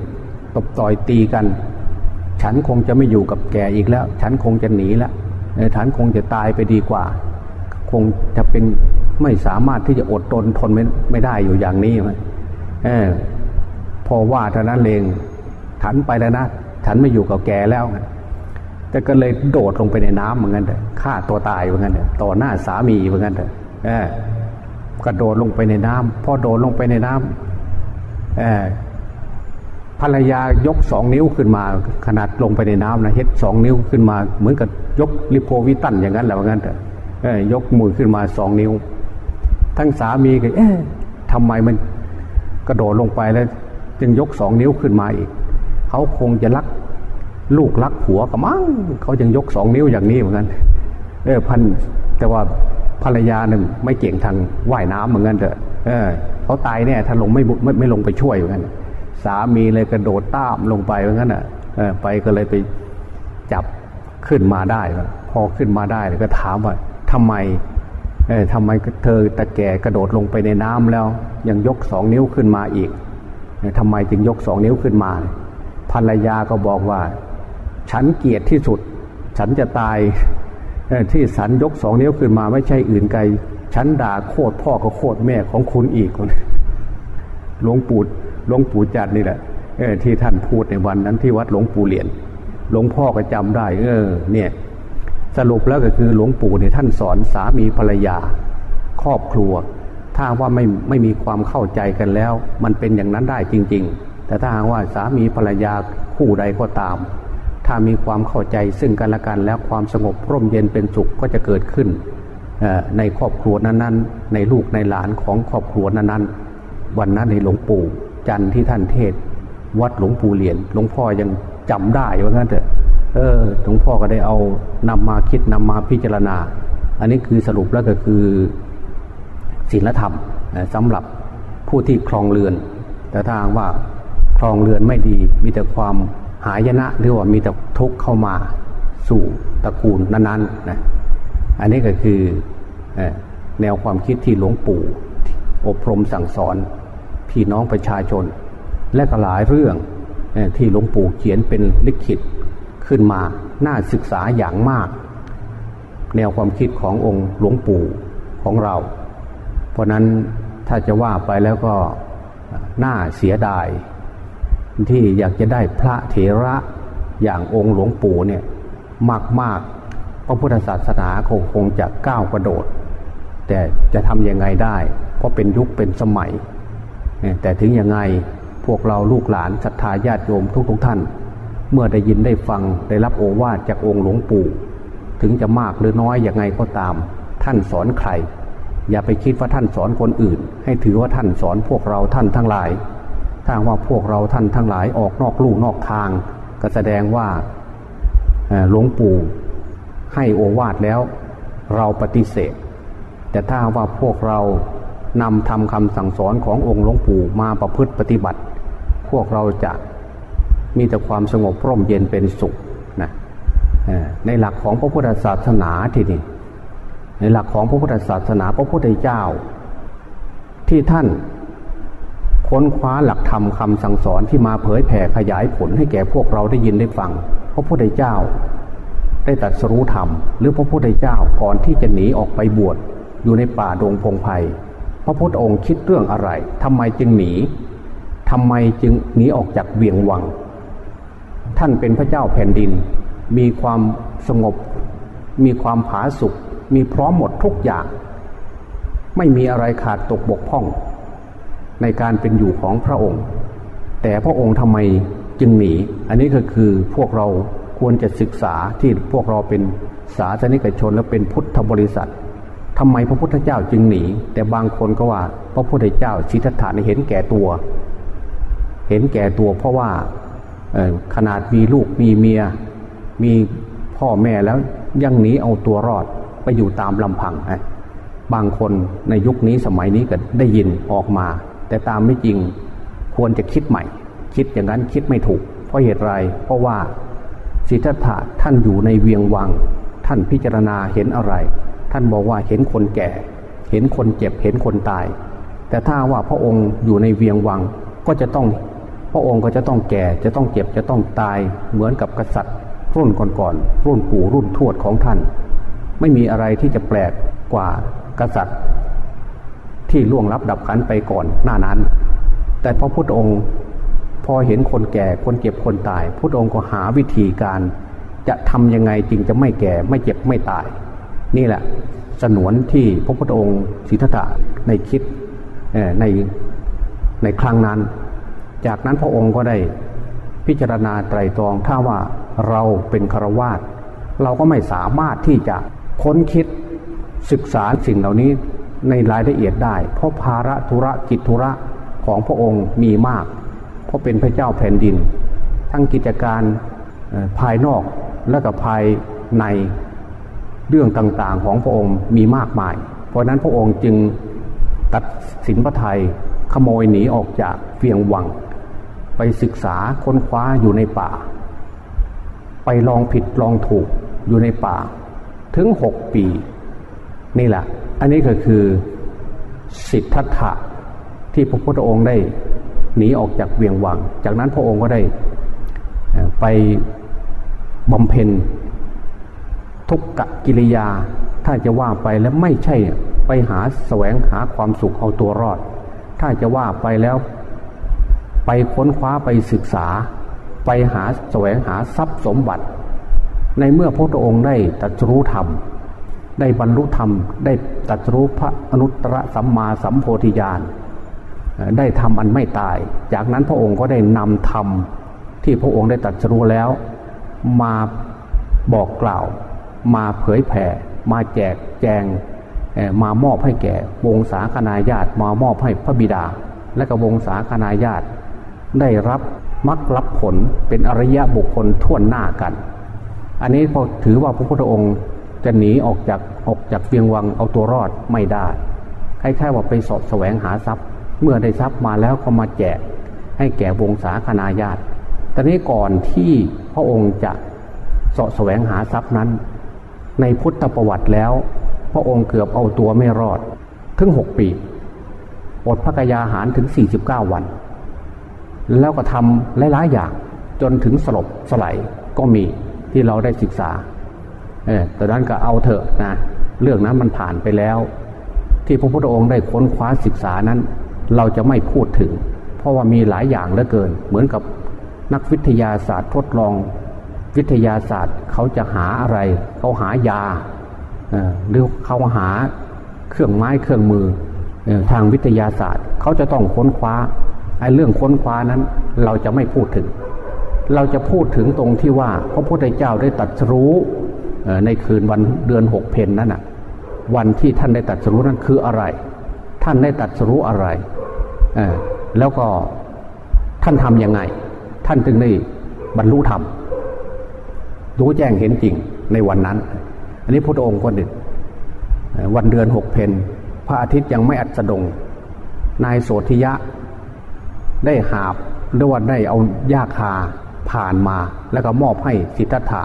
ตบต่อยตีกัน ฉันคงจะไม่อยู่กับแกอีกแล้ว ฉันคงจะหนีแล้วฉันคงจะตายไปดีกว่า คงจะเป็นไม่สามารถที่จะอดทนทนไม่ไม่ได้อยู่อย่างนี้ไหมพอว่าเท่านั้นเองฉันไปแล้วนะฉันไม่อยู่กับแกแล้วแต่ก็เลยโดดลงไปในน้ำเหมือนกันเถอะฆ่าตัวตายเหมือนกันเถอะต่อหน้าสามีเหมือนกันเถอะ กระโดดลงไปในน้ำพอโดดลงไปในน้ำภรรยายกสองนิ้วขึ้นมา ขนาดลงไปในน้ำนะเฮ็ดสองนิ้วขึ้นมา เหมือนกับยกลิโพวิตันอย่างนั้นแหละเหมือนกันเถอะยกมือขึ้นมาสองนิ้ว ทั้งสามีก็เอ๊ะทำไมมันกระโดดลงไปแล้ว จึงยกสองนิ้วขึ้นมาอีก เขาคงจะรักลูกรักผัวกับมั้งเขายังยกสองนิ้วอย่างนี้เหมือนกันเออพันแต่ว่า รรยาหนึ่งไม่เก่งทางว่ายน้ำเหมือนกันเถอะเออเขาตายแน่ถ้าลงไม่ไม่ไม่ลงไปช่วยเหมือนกันสามีเลยกระโดดต้ามลงไปเหมือนกันอะเออไปก็เลยไปจับขึ้นมาได้ พอขึ้นมาได้ก็ถามว่าทำไมเออทำไมเธอตะแก่กระโดดลงไปในน้ำแล้ว ยังยกสองนิ้วขึ้นมาอีกทำไมจึงยกสองนิ้วขึ้นมา ภรรยาก็บอกว่า ฉันเกลียดที่สุด ฉันจะตาย ที่สันยกสองนิ้วขึ้นมาไม่ใช่อื่นไกลฉันด่าโคตรพ่อกับโคตรแม่ของคุณอีกคนหลวงปู่หลวงปู่จัดนี่แหละที่ท่านพูดในวันนั้นที่วัดหลวงปู่เหรียญหลวงพ่อก็จำได้ เออ เนี่ย สรุปแล้วก็คือหลวงปู่เนี่ยท่านสอนสามีภรรยา ครอบครัว ถ้าว่าไม่ไม่มีความเข้าใจกันแล้ว มันเป็นอย่างนั้นได้จริง ๆ แต่ถ้าหากว่าสามีภรรยาคู่ใดก็ตาม ถ้ามีความเข้าใจซึ่งกันและกันแล้วความสงบร่มเย็นเป็นสุขก็จะเกิดขึ้นในครอบครัวนั้นๆ ในลูกในหลานของครอบครัวนั้นๆ วันนั้นในหลวงปู่จันที่ท่านเทศ วัดหลวงปู่เหรียญหลวงพ่อยังจำได้ว่างั้นเถอะเออหลวงพ่อก็ได้เอานำมาคิดนำมาพิจารณา อันนี้คือสรุปแล้วก็คือศีลธรรมสำหรับผู้ที่ครองเรือน แต่ถ้าว่าครองเรือนไม่ดีมีแต่ความ หายนะหรือว่ามีแต่ทุกข์เข้ามาสู่ตระกูลนั้นๆนะอันนี้ก็คือแนวความคิดที่หลวงปู่ อบรมสั่งสอน พี่น้องประชาชน และก็หลายเรื่องที่หลวงปู่เขียนเป็นลิขิตขึ้นมาน่าศึกษาอย่างมาก แนวความคิดขององค์หลวงปู่ของเรา เพราะนั้นถ้าจะว่าไปแล้วก็น่าเสียดาย ที่อยากจะได้พระเถระอย่างองค์หลวงปู่เนี่ยมากมากพระพุทธศาสนาคงคงจะก้าวกระโดด แต่จะทำยังไงได้ เพราะเป็นยุคเป็นสมัย แต่ถึงยังไงพวกเราลูกหลานศรัทธาญาติโยมทุกๆทท่าน เมื่อได้ยินได้ฟังได้รับโอวาทจากองค์หลวงปู่ ถึงจะมากหรือน้อยอย่างไงก็ตาม ท่านสอนใคร อย่าไปคิดว่าท่านสอนคนอื่น ให้ถือว่าท่านสอนพวกเราท่านทั้งหลาย ถ้าว่าพวกเราท่านทั้งหลายออกนอกลู่นอกทาง ก็แสดงว่าหลวงปู่ให้โอวาทแล้ว เราปฏิเสธ แต่ถ้าว่าพวกเรานำทำคำสั่งสอนขององค์หลวงปู่มาประพฤติปฏิบัติ พวกเราจะมีแต่ความสงบร่มเย็นเป็นสุขนะในหลักของพระพุทธศาสนาทีนี่ในหลักของพระพุทธศาสนาพระพุทธเจ้า ที่ท่าน ค้นคว้าหลักธรรมคำสั่งสอนที่มาเผยแผ่ขยายผลให้แก่พวกเราได้ยินได้ฟัง พระพุทธเจ้า ได้ตัดสรู้ธรรม หรือพระพุทธเจ้าก่อนที่จะหนีออกไปบวชอยู่ในป่าดงพงไพ่พระพุทธองค์คิดเรื่องอะไรทำไมจึงหนีทำไมจึงหนีออกจากเวียงวัง ท่านเป็นพระเจ้าแผ่นดิน มีความสงบ มีความผาสุกมีพร้อมหมดทุกอย่าง ไม่มีอะไรขาดตกบกพร่อง ในการเป็นอยู่ของพระองค์ แต่พระองค์ทำไมจึงหนี อันนี้ก็คือพวกเราควรจะศึกษาที่พวกเราเป็นศาสนิกชนและเป็นพุทธบริษัททำไมพระพุทธเจ้าจึงหนี แต่บางคนก็ว่าพระพุทธเจ้าชิทธาเห็นแก่ตัว เห็นแก่ตัวเพราะว่าขนาดมีลูกมีเมีย มีพ่อแม่แล้วยังหนีเอาตัวรอดไปอยู่ตามลำพังบางคนในยุคนี้สมัยนี้ก็ได้ยินออกมา แต่ตามไม่จริงควรจะคิดใหม่ คิดอย่างนั้นคิดไม่ถูก เพราะเหตุไร เพราะว่าสิทธัตถะท่านอยู่ในเวียงวัง ท่านพิจารณาเห็นอะไร ท่านบอกว่าเห็นคนแก่ เห็นคนเจ็บเห็นคนตาย แต่ถ้าว่าพระองค์อยู่ในเวียงวังก็จะต้อง พระองค์ก็จะต้องแก่จะต้องเจ็บจะต้องตายเหมือนกับกษัตริย์ รุ่นก่อนๆรุ่นปู่รุ่นทวดของท่าน ไม่มีอะไรที่จะแปลกกว่ากษัตริย์ ที่ล่วงลับดับขันไปก่อนหน้านั้น แต่พระพุทธองค์พอเห็นคนแก่คนเจ็บคนตายพระองค์ก็หาวิธีการจะทำยังไงจึงจะไม่แก่ไม่เจ็บไม่ตาย นี่แหละสนวนที่พระพุทธองค์สิทธะในคิดในในครั้งนั้น จากนั้นพระองค์ก็ได้พิจารณาไตรตรองถ้าว่าเราเป็นครวาสเราก็ไม่สามารถที่จะค้นคิดศึกษาสิ่งเหล่านี้ ในรายละเอียดได้ เพราะภาระธุระกิจธุระของพระองค์มีมาก เพราะเป็นพระเจ้าแผ่นดิน ทั้งกิจการภายนอกและก็ภายในเรื่องต่างๆของพระองค์มีมากมาย เพราะนั้นพระองค์จึงตัดสินพระไทยขโมยหนีออกจากเฟียงวัง ไปศึกษาค้นคว้าอยู่ในป่า ไปลองผิดลองถูกอยู่ในป่า ถึงหกปี นี่แหละ อันนี้ก็คือสิทธัตถะที่พระพุทธองค์ได้หนีออกจากเวียงวัง จากนั้นพระองค์ก็ได้ไปบำเพ็ญทุกกะกิริยา ถ้าจะว่าไปแล้วไม่ใช่ไปหาแสวงหาความสุขเอาตัวรอด ถ้าจะว่าไปแล้วไปค้นคว้าไปศึกษา ไปหาแสวงหาทรัพย์สมบัติ ในเมื่อพระองค์ได้ตัดรู้ธรรม ได้บรรลุธรรม ได้ตัดรู้พระอนุตตรสัมมาสัมโพธิญาณได้ทำอันไม่ตาย จากนั้นพระองค์ก็ได้นำธรรมที่พระองค์ได้ตัดสู้แล้ว มาบอกกล่าว มาเผยแผ่ มาแจกแจงมามอบให้แก่วงศาคณาญาติ มามอบให้พระบิดา และก็วงศาคณาญาติ ได้รับมรรครับผลเป็นอริยะบุคคลท่วนหน้ากัน อันนี้พอถือว่าพระพุทธองค์ จะหนีออกจากออกจากเวียงวังเอาตัวรอดไม่ได้คล้ายๆว่าไปสอบแสวงหาทรัพย์ เมื่อได้ทรัพย์มาแล้วก็มาแจกให้แก่วงศาคณาญาติตอนนี้ก่อนที่พระองค์จะสาะแสวงหาทรัพย์นั้น ในพุทธประวัติแล้ว พระองค์เกือบเอาตัวไม่รอดถึงหกปีอดพระกยาหารถึงสี่สิบเก้าวัน แล้วก็ทำหลายๆอย่างจนถึงสลบสลายก็มีที่เราได้ศึกษา เออแต่นั้นก็เอาเถอะนะ เรื่องนั้นมันผ่านไปแล้ว ที่พระพุทธองค์ได้ค้นคว้าศึกษานั้น เราจะไม่พูดถึง เพราะว่ามีหลายอย่างเหลือเกิน เหมือนกับนักวิทยาศาสตร์ทดลอง วิทยาศาสตร์เขาจะหาอะไร เขาหายาหรือเขาหาเครื่องไม้เครื่องมือทางวิทยาศาสตร์ เขาจะต้องค้นคว้าไอ้เรื่องค้นคว้านั้น เราจะไม่พูดถึง เราจะพูดถึงตรงที่ว่าพระพุทธเจ้าได้ตัดรู้ ในคืนวันเดือนหกเพนนั้นน่ะวันที่ท่านได้ตัดสู้นั้นคืออะไร ท่านได้ตัดสู้อะไร แล้วก็ท่านทำยังไง ท่านจึงได้บรรลุธรรม รู้แจ้งเห็นจริงในวันนั้น อันนี้พระองค์ก็ดึกวันเดือนหกเพนพระอาทิตย์ยังไม่อัสดง นายโสธิยะ ได้หาบหรือว่าได้เอายาคาผ่านมา แล้วก็มอบให้สิทธัตถะ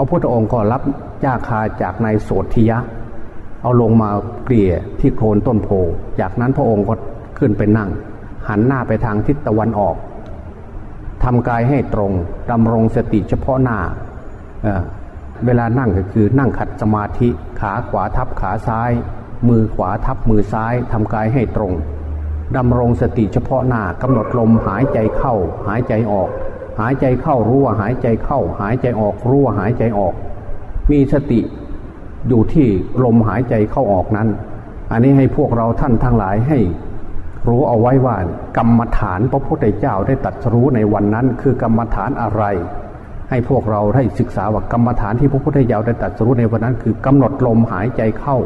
ระพุทธองค์ก็รับยาคาจากนายโสธิยะ เอาลงมาเกลี่ยที่โคนต้นโพ จากนั้นพระองค์ก็ขึ้นไปนั่ง หันหน้าไปทางทิศตะวันออกทำกายให้ตรงดำรงสติเฉพาะหน้าเเวลานั่งก็คือนั่งขัดสมาธิขาขวาทับขาซ้าย มือขวาทับมือซ้ายทำกายให้ตรงดำรงสติเฉพาะหน้ากำหนดลมหายใจเข้าหายใจออก หายใจเข้ารู้ว่าหายใจเข้า หายใจออกรู้ว่าหายใจออก มีสติอยู่ที่ลมหายใจเข้าออกนั้น อันนี้ให้พวกเราท่านทั้งหลายให้ รู้เอาไว้ว่ากรรมฐานพระพุทธเจ้าได้ตัดรู้ในวันนั้น คือกรรมฐานอะไร ให้พวกเราได้ศึกษาว่ากรรมฐานที่พระพุทธเจ้าได้ตัดรู้ในวันนั้น คือกำหนดลมหายใจเข้า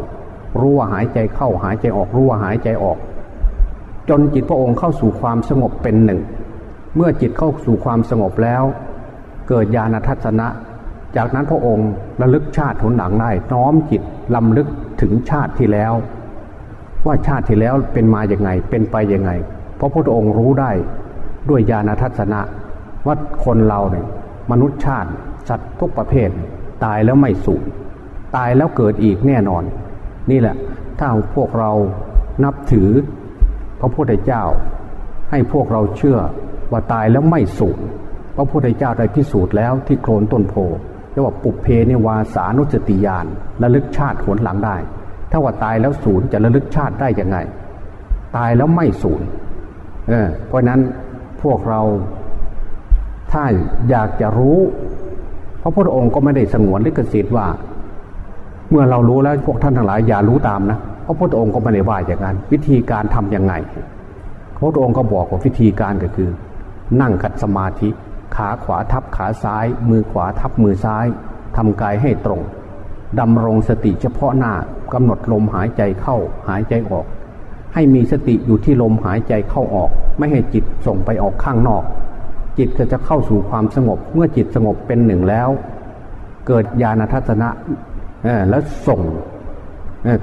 รู้ว่าหายใจเข้า หายใจออกรู้ว่าหายใจออก จนจิตพระองค์เข้าสู่ความสงบเป็นหนึ่ง เมื่อจิตเข้าสู่ความสงบแล้ว เกิดญาณทัศนะ จากนั้นพระองค์ระลึกชาติหนหลังได้น้อมจิตลำลึกถึงชาติที่แล้ว ว่าชาติที่แล้วเป็นมาอย่างไง เป็นไปอยังไง เพราะพระองค์รู้ได้ด้วยญาณทัศนะ ว่าคนเราเนี่ยมนุษย์ชาติสัตว์ทุกประเภท ตายแล้วไม่สูญตายแล้วเกิดอีกแน่นอน นี่แหละ ถ้าพวกเรานับถือ พระพุทธเจ้า ให้พวกเราเชื่อ ว่าตายแล้วไม่สูญพระพุทธเจ้าได้พิสูจน์แล้วที่โคลนต้นโพเรียกว่าปุเพนิวาสานุสติญาณระลึกชาติหนหลังได้ ถ้าว่าตายแล้วศูนย์จะระลึกชาติได้ยังไง ตายแล้วไม่ศูนย์เออเพราะนั้นพวกเราถ้าอยากจะรู้พระพุทธองค์ก็ไม่ได้สงวนลิขสิทธิ์ว่า เมื่อเรารู้แล้วพวกท่านทั้งหลายอย่ารู้ตามนะพระพุทธองค์ก็ไม่ได้ว่าอย่างนั้นวิธีการทํำยังไงพระพุทธองค์ก็บอกว่าวิธีการก็คือ นั่งขัดสมาธิ ขาขวาทับขาซ้าย มือขวาทับมือซ้าย ทำกายให้ตรงดำรงสติเฉพาะหน้ากำหนดลมหายใจเข้าหายใจออก ให้มีสติอยู่ที่ลมหายใจเข้าออก ไม่ให้จิตส่งไปออกข้างนอก จิตก็จะเข้าสู่ความสงบ เมื่อจิตสงบเป็นหนึ่งแล้ว เกิดญาณทัศนะแล้วส่ง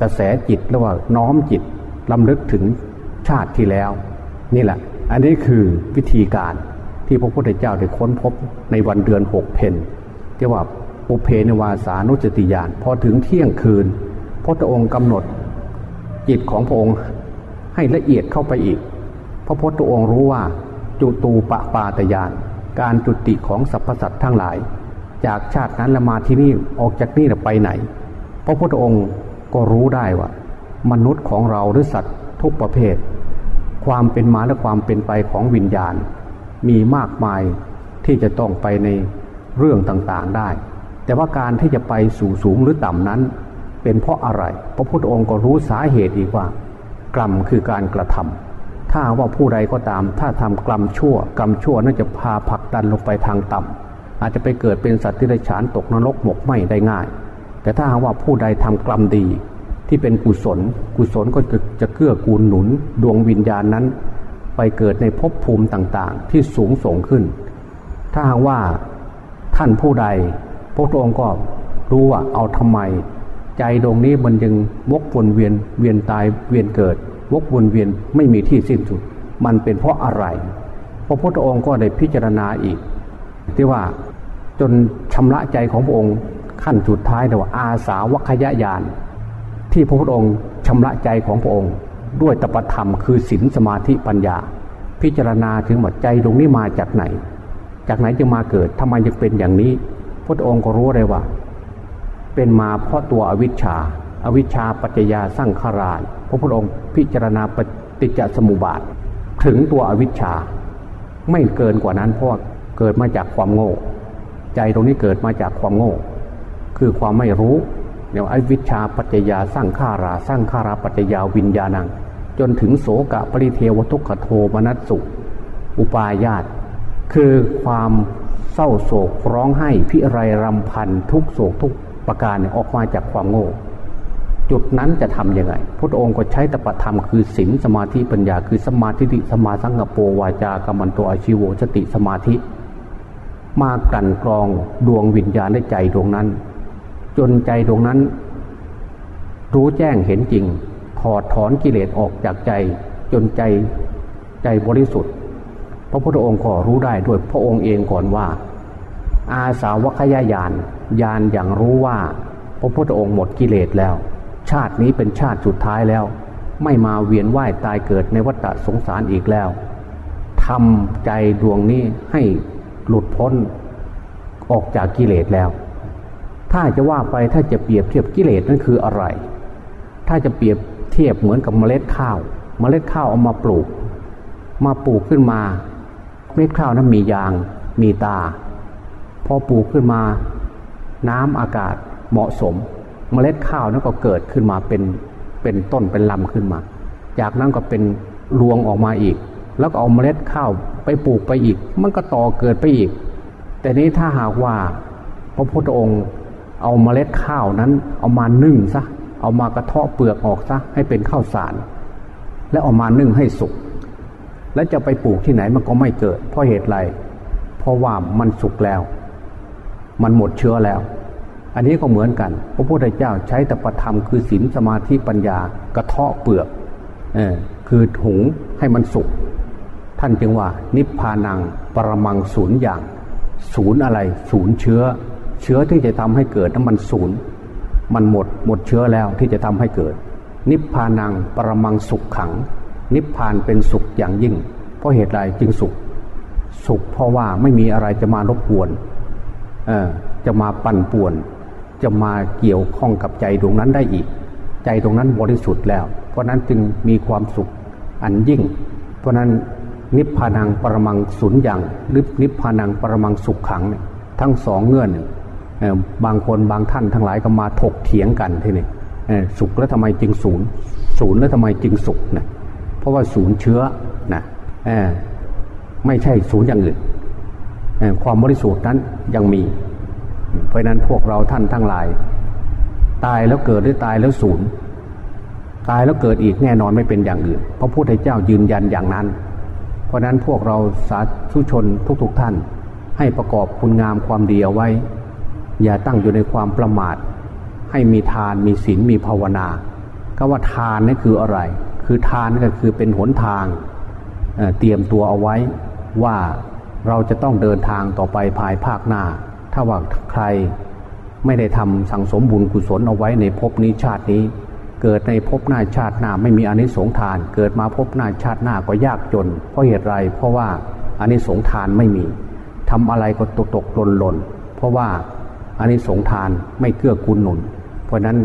กระแสจิตแล้วว่าน้อมจิตลำลึกถึงชาติที่แล้ว นี่แหละ อันนี้คือวิธีการที่พระพุทธเจ้าได้ค้นพบในวันเดือนหกเพนที่ว่าอุเพนวาสานุจติยานพอถึงเที่ยงคืน พระองค์กำหนดจิตของพระองค์ให้ละเอียดเข้าไปอีก พระพุทธองค์รู้ว่าจุตูปปาตยาน การจุติของสรรพสัตว์ทั้งหลาย จากชาตินั้นละมาที่นี่ออกจากนี่ไปไหน พระพุทธองค์ก็รู้ได้ว่า มนุษย์ของเราหรือสัตว์ทุกประเภท ความเป็นมาและความเป็นไปของวิญญาณ มีมากมายที่จะต้องไปในเรื่องต่างๆได้ แต่ว่าการที่จะไปสู่สูงหรือต่ำนั้น เป็นเพราะอะไร พระพุทธองค์ก็รู้สาเหตุดีกว่า กรรมคือการกระทำถ้าว่าผู้ใดก็ตาม ถ้าทำกรรมชั่ว กรรมชั่วน่าจะพาผลักดันลงไปทางต่ำอาจจะไปเกิดเป็นสัตว์ที่ไร้ฉานตกนรกหมกไหมได้ง่าย แต่ถ้าว่าผู้ใดทำกรรมดี ที่เป็นกุศล กุศลก็จะเกื้อกูลหนุนดวงวิญญาณนั้น ไปเกิดในภพภูมิต่างๆ ที่สูงส่งขึ้น ถ้าว่าท่านผู้ใดพระองค์ก็รู้ว่าเอาทำไม ใจดวงนี้มันยังวกวนเวียนเวียนตายเวียนเกิด วกวนเวียนไม่มีที่สิ้นสุด มันเป็นเพราะอะไรพระพุทธองค์ก็ได้พิจารณาอีก ที่ว่าจนชำระใจของพระองค์ขั้นสุดท้ายเรียกว่าอาสาวคยญาณ ที่พระพุทธองค์ชำระใจของพระองค์ ด้วยตปธรรมคือศีลสมาธิปัญญา พิจารณาถึงหมดใจตรงนี้มาจากไหน จากไหนจึงมาเกิดทำไมจึงเป็นอย่างนี้ พระองค์ก็รู้เลยว่า เป็นมาเพราะตัวอวิชชาอาวิชชาปัจจยาสร้างขารานพระพุทธองค์พิจารณาปฏิจจสมุปบาท ถึงตัวอวิชชา ไม่เกินกว่านั้นเพราะเกิดมาจากความโง่ ใจตรงนี้เกิดมาจากความโง่ คือความไม่รู้ เดี๋ยวอวิชาปัจจยาสร้างขาราสร้างขาราปัจจยาวิญญาณัง จนถึงโสกะปริเทวทุกขโทมนัสสุ อุปายาต คือความเศร้าโศกร้องไห้พิไรรำพันทุกโศกทุกประการเนี่ยออกมาจากความโง่จุดนั้นจะทํำยังไง พระองค์ก็ใช้ตปธรรมคือศีลสมาธิปัญญา คือสมาธิิสมาสังกปวาจากรรมันโตอาชิโวสติสมาธิ มากันกรองดวงวิญญาณในใจดวงนั้น จนใจดวงนั้น รู้แจ้งเห็นจริง ถอดถอนกิเลสออกจากใจ จนใจใจบริสุทธิ์ พระพุทธองค์ก็รู้ได้ด้วยพระองค์เองก่อนว่า อาสาวกขยายานยานอย่างรู้ว่า พระพุทธองค์หมดกิเลสแล้ว ชาตินี้เป็นชาติสุดท้ายแล้ว ไม่มาเวียนว่ายตายเกิดในวัฏสงสารอีกแล้วทำใจดวงนี้ให้หลุดพ้นออกจากกิเลสแล้ว ถ้าจะว่าไปถ้าจะเปรียบเทียบกิเลสนั่นคืออะไร ถ้าจะเปรียบเทียบเหมือนกับเมล็ดข้าว เมล็ดข้าวเอามาปลูก มาปลูกขึ้นมา เมล็ดข้าวนั้นมียาง มีตา พอปลูกขึ้นมา น้ำอากาศเหมาะสม เมล็ดข้าวนั้นก็เกิดขึ้นมาเป็นเป็นต้นเป็นลำขึ้นมา จากนั้นก็เป็นรวงออกมาอีก แล้วก็เอาเมล็ดข้าวไปปลูกไปอีก มันก็ต่อเกิดไปอีก แต่นี้ถ้าหากว่าพระพุทธองค์ เอาเมล็ดข้าวนั้น เอามานึ่งซะเอามากระเทาะเปลือกออกซะให้เป็นข้าวสาร แล้วเอามานึ่งให้สุก แล้วจะไปปลูกที่ไหนมันก็ไม่เกิด เพราะเหตุไรเพราะว่ามันสุกแล้ว มันหมดเชื้อแล้ว อันนี้ก็เหมือนกัน พระพุทธเจ้าใช้ตปธรรมคือศีลสมาธิปัญญากระเทาะเปลือกเออคือหุงให้มันสุกท่านจึงว่า นิพพานังปรมังศูนย์อย่าง ศูนย์อะไร ศูนย์เชื้อ เชื้อที่จะทำให้เกิดน้ำมันศูนย์มันหมดหมดเชื้อแล้วที่จะทำให้เกิด นิพพานังปรมังสุขขัง นิพพานเป็นสุขอย่างยิ่ง เพราะเหตุไรจึงสุข สุขเพราะว่าไม่มีอะไรจะมารบกวนเออจะมาปั่นป่วน จะมาเกี่ยวข้องกับใจดวงนั้นได้อีก ใจตรงนั้นบริสุทธิ์แล้ว เพราะนั้นจึงมีความสุขอันยิ่ง เพราะนั้นนิพพานังปรมังสุญญ์อย่างหรือนิพพานังปรมังสุขขัง ทั้งสองเงื่อน บางคนบางท่านทั้งหลายก็มาถกเถียงกันทีนี้สุขแล้วทำไมจึงศูนย์ศูนย์แล้วทำไมจึงสุขนะเพราะว่าศูนย์เชื้อนะไม่ใช่ศูนย์อย่างอื่นความบริสุทธิ์นั้นยังมี เพราะนั้นพวกเราท่านทั้งหลาย ตายแล้วเกิดหรือตายแล้วศูนย์ตายแล้วเกิดอีกแน่นอนไม่เป็นอย่างอื่นพระพุทธเจ้ายืนยันอย่างนั้น เพราะนั้นพวกเราสาธุชนทุกๆทท่าน ให้ประกอบคุณงามความดีเอาไว้ อย่าตั้งอยู่ในความประมาท ให้มีทานมีศีลมีภาวนาก็ว่าทานนี่คืออะไร คือทานก็คือเป็นหนทางเเตรียมตัวเอาไว้ว่าเราจะต้องเดินทางต่อไปภายภาคหน้า ถ้าว่าใครไม่ได้ทำสั่งสมบุญกุศลเอาไว้ในภพนี้ชาตินี้ เกิดในภพหน้าชาติหน้าไม่มีอนิสงทาน เกิดมาภพหน้าชาติหน้าก็ยากจน เพราะเหตุไรเพราะว่าอนิสงทานไม่มีทำอะไรก็ตกตกหล่นหล่นเพราะว่า อันนี้สงทานไม่เกื้อกูลหนุน เพราะนั้น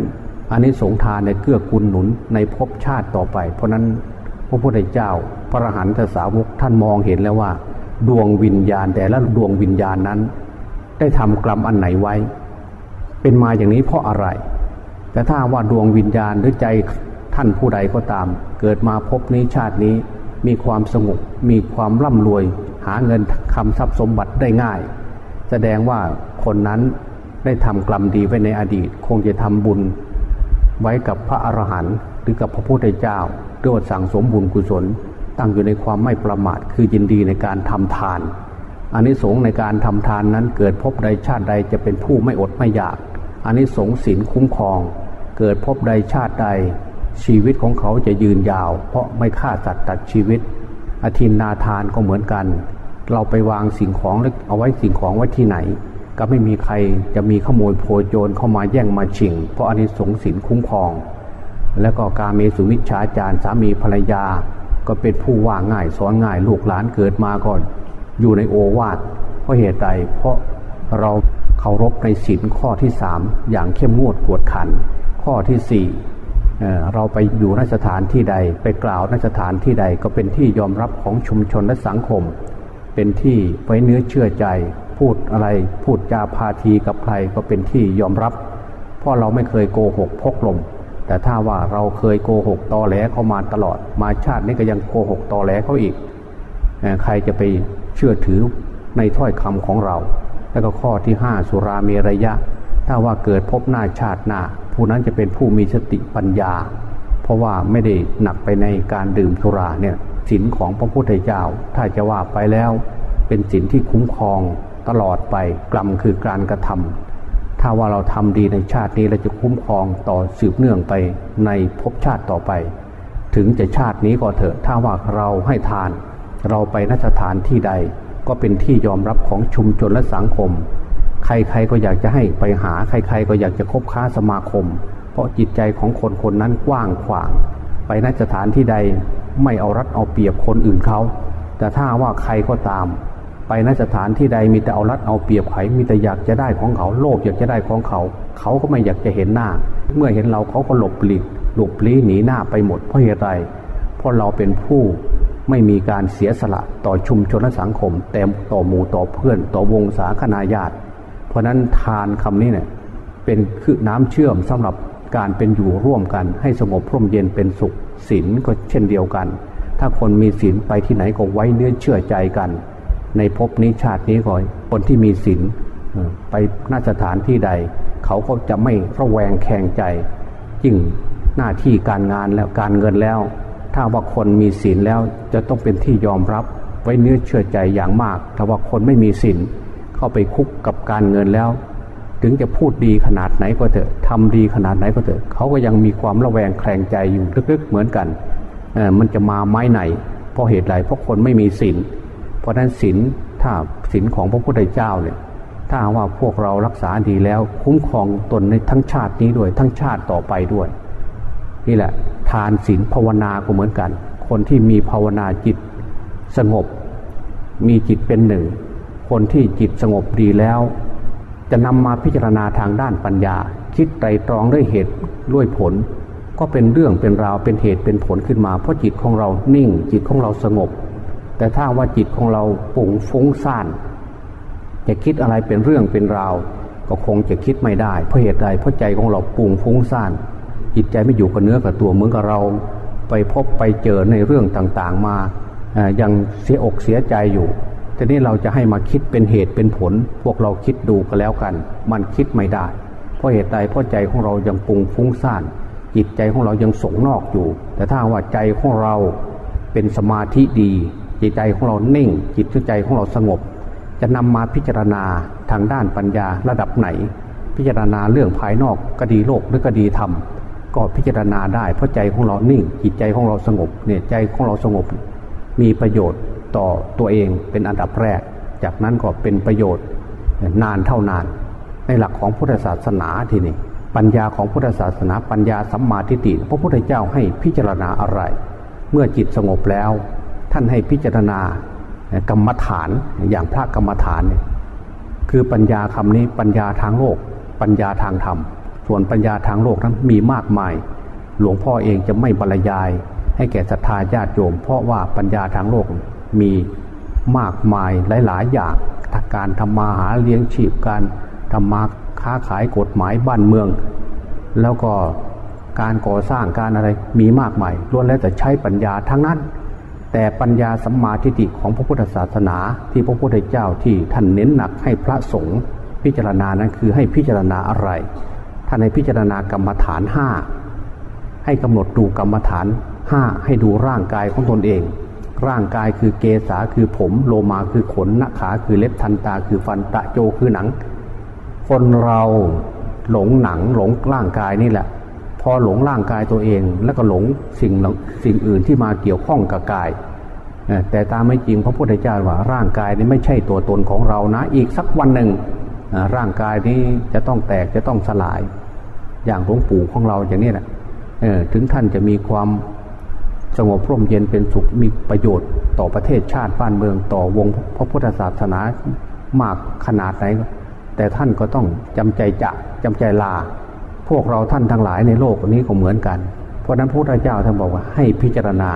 อันนี้สงทานในเกื้อกูลหนุนในภพชาติต่อไป เพราะนั้นพระพุทธเจ้าพระรหันตสาวกท่านมองเห็นแล้วว่า ดวงวิญญาณแต่ละดวงวิญญาณนั้น ได้ทำกรรมอันไหนไว้ เป็นมาอย่างนี้เพราะอะไร แต่ถ้าว่าดวงวิญญาณหรือใจท่านผู้ใดก็ตาม เกิดมาพบนี้ชาตินี้มีความสงบมีความร่ำรวย หาเงินคำทรัพย์สมบัติได้ง่าย แสดงว่าคนนั้น ได้ทำกรรมดีไว้ในอดีต คงจะทำบุญไว้กับพระอรหันต์หรือกับพระพุทธเจ้าด้วยสั่งสมบุญกุศล ตั้งอยู่ในความไม่ประมาทคือยินดีในการทำทานอันนี้สงในการทำทานนั้นเกิดพบใดชาติใดจะเป็นผู้ไม่อดไม่อยากอันนี้สงศีลคุ้มครอง เกิดพบใดชาติใด ชีวิตของเขาจะยืนยาว เพราะไม่ฆ่าสัตว์ตัดชีวิต อธินนาทานก็เหมือนกัน เราไปวางสิ่งของเอาไว้สิ่งของไว้ที่ไหน ก็ไม่มีใครจะมีขโมยโพโจรเข้ามาแย่งมาชิง เพราะอันนี้สงสินคุ้มครอง แล้วก็การเมสุมิชฌาจารสามีภรรยา ก็เป็นผู้ว่าง่ายสอนง่ายลูกหลานเกิดมาก่อน อยู่ในโอวาทเพราะเหตุใดเพราะเราเคารพในศีลข้อที่สามอย่างเข้มงวดกวดขัน ข้อที่สี่เราไปอยู่นสถานที่ใด ไปกล่าวนสถานที่ใดก็เป็นที่ยอมรับของชุมชนและสังคม เป็นที่ไว้เนื้อเชื่อใจ พูดอะไรพูดจาพาทีกับใครก็เป็นที่ยอมรับ เพราะเราไม่เคยโกหกพกลม แต่ถ้าว่าเราเคยโกหกตอแหลเข้ามาตลอด มาชาตินี้ก็ยังโกหกตอแหลเขาอีก ใครจะไปเชื่อถือในถ้อยคำของเรา แล้วก็ข้อที่ห้าสุราเมรยะ ถ้าว่าเกิดพบหน้าชาติหน้า ผู้นั้นจะเป็นผู้มีสติปัญญา เพราะว่าไม่ได้หนักไปในการดื่มสุราเนี่ย ศีลของพระพุทธเจ้า ถ้าจะว่าไปแล้วเป็นศีลที่คุ้มครองตลอดไปกรรมคือการกระทำถ้าว่าเราทำดีในชาตินี้เราจะคุ้มครองต่อสืบเนื่องไปในภพชาติต่อไป ถึงจะชาตินี้ก็เถอะถ้าว่าเราให้ทาน เราไปนสถานที่ใด ก็เป็นที่ยอมรับของชุมชนและสังคม ใครๆก็อยากจะให้ไปหาใครๆก็อยากจะคบค้าสมาคม เพราะจิตใจของคนคนนั้นกว้างขวาง ไปนสถานที่ใดไม่เอารัดเอาเปรียบคนอื่นเขา แต่ถ้าว่าใครก็ตาม ไปนสถานที่ใดมีแต่เอารัดเอาเปรียบไขมีแต่อยากจะได้ของเขาโลภอยากจะได้ของเขา เขาก็ไม่อยากจะเห็นหน้า เมื่อเห็นเราเขาก็หลบหลีกหลบลี้หนีหน้าไปหมดเพราะเหตุใดเพราะเราเป็นผู้ไม่มีการเสียสละต่อชุมชนและสังคม แต่ต่อหมู่ต่อเพื่อน ต่อวงศาคณาญาติ เพราะนั้นทานคำนี้เนี่ยเป็นคือน้ำเชื่อมสำหรับ การเป็นอยู่ร่วมกัน ให้สงบพร่มเย็นเป็นสุขศีลก็เช่นเดียวกัน ถ้าคนมีศีลไปที่ไหนก็ไว้เนื้อเชื่อใจกัน ในภพนี้ชาตินี้ก่อนคนที่มีศีลไปน่าสถานที่ใด เขาก็จะไม่ระแวงแข่งใจยิ่งหน้าที่การงานแล้วการเงินแล้ว ถ้าว่าคนมีศีลแล้วจะต้องเป็นที่ยอมรับไว้เนื้อเชื่อใจอย่างมาก ถ้าว่าคนไม่มีศีลเข้าไปคุกกับการเงินแล้ว ถึงจะพูดดีขนาดไหนก็เถอะทำดีขนาดไหนก็เถอะเขาก็ยังมีความระแวงแคลงใจอยู่ลึกๆเหมือนกันมันจะมาไม้ไหน เพราะเหตุใดเพราะคนไม่มีศีลเพราะนั้นศีลถ้าศีลของพระพุทธเจ้าเนี่ยถ้าว่าพวกเรารักษาดีแล้ว คุ้มครองตนในทั้งชาตินี้ด้วย ทั้งชาติต่อไปด้วย นี่แหละ ทานศีลภาวนาก็เหมือนกัน คนที่มีภาวนาจิตสงบ มีจิตเป็นหนึ่ง คนที่จิตสงบดีแล้ว จะนำมาพิจารณาทางด้านปัญญา คิดไตรตรองด้วยเหตุด้วยผล ก็เป็นเรื่องเป็นราวเป็นเหตุเป็นผลขึ้นมา เพราะจิตของเรานิ่ง จิตของเราสงบ แต่ถ้าว่าจิตของเราปุ่งฟุ้งซ่านจะคิดอะไรเป็นเรื่องเป็นราว ก็คงจะคิดไม่ได้ เพราะเหตุใดเพราะใจของเราปุ่งฟุ้งซ่านจิตใจไม่อยู่กับเนื้อกับตัวเหมือนกับเรา ไปพบไปเจอในเรื่องต่างๆมายังเสียอกเสียใจอยู่ ทีนี้เราจะให้มาคิดเป็นเหตุเป็นผล พวกเราคิดดูกันแล้วกัน มันคิดไม่ได้ เพราะเหตุใดเพราะใจของเรายังปุ่งฟุ้งซ่าน จิตใจของเรายังสงนอกอยู่ แต่ถ้าว่าใจของเราเป็นสมาธิดี จิตใจของเราเน่ง จิตใจของเราสงบ จะนำมาพิจารณาทางด้านปัญญาระดับไหน พิจารณาเรื่องภายนอกก็ดีโลกหรือก็ดีธรรมก็พิจารณาได้เพราะใจของเรานิ่ง จิตใจของเราสงบเนี่ยใจของเราสงบ มีประโยชน์ ต่อตัวเองเป็นอันดับแรก จากนั้นก็เป็นประโยชน์นานเท่านาน ในหลักของพุทธศาสนาทีนี้ปัญญาของพุทธศาสนา ปัญญาสัมมาทิฏฐิพระพุทธเจ้าให้พิจารณาอะไร เมื่อจิตสงบแล้ว ท่านให้พิจารณากรรมฐานอย่างพระกรรมฐานเนี่ยคือปัญญาคำนี้ปัญญาทางโลก ปัญญาทางธรรม ส่วนปัญญาทางโลกนั้นมีมากมาย หลวงพ่อเองจะไม่บรรยาย ให้แก่ศรัทธาญาติโยม เพราะว่าปัญญาทางโลก มีมากมายหลาย ๆ อย่างการทำมาหาเลี้ยงชีพการทำมาค้าขายกฎหมายบ้านเมือง แล้วก็การก่อสร้างการอะไรมีมากมายล้วนแล้วแต่ใช้ปัญญาทั้งนั้น แต่ปัญญาสัมมาทิฏฐิของพระพุทธศาสนา ที่พระพุทธเจ้าที่ท่านเน้นหนักให้พระสงฆ์พิจารณานั้นคือให้พิจารณาอะไรท่านให้พิจารณากรรมฐานห้าให้กำหนดดูกรรมฐานห้าให้ดูร่างกายของตนเอง ร่างกายคือเกษาคือผม โลมาคือขนนักขาคือเล็บทันตาคือฟันตะโจคือหนัง คนเราหลงหนังหลงร่างกายนี่แหละ พอหลงร่างกายตัวเอง แล้วก็หลงสิ่งสิ่งอื่นที่มาเกี่ยวข้องกับกาย แต่ตามไม่จริงพระพุทธเจ้าว่าร่างกายนี้ไม่ใช่ตัวตนของเรานะ อีกสักวันหนึ่งร่างกายนี้จะต้องแตกจะต้องสลาย อย่างหลวงปู่ของเราอย่างนี้แหละถึงท่านจะมีความ สงบร่มเย็นเป็นสุขมีประโยชน์ต่อประเทศชาติบ้านเมืองต่อวงพระพุทธศาสนามากขนาดไหน แต่ท่านก็ต้องจำใจจะจำใจลา พวกเราท่านทั้งหลายในโลกนี้ก็เหมือนกัน เพราะนั้นพระพุทธเจ้าท่านบอกว่าให้พิจารณา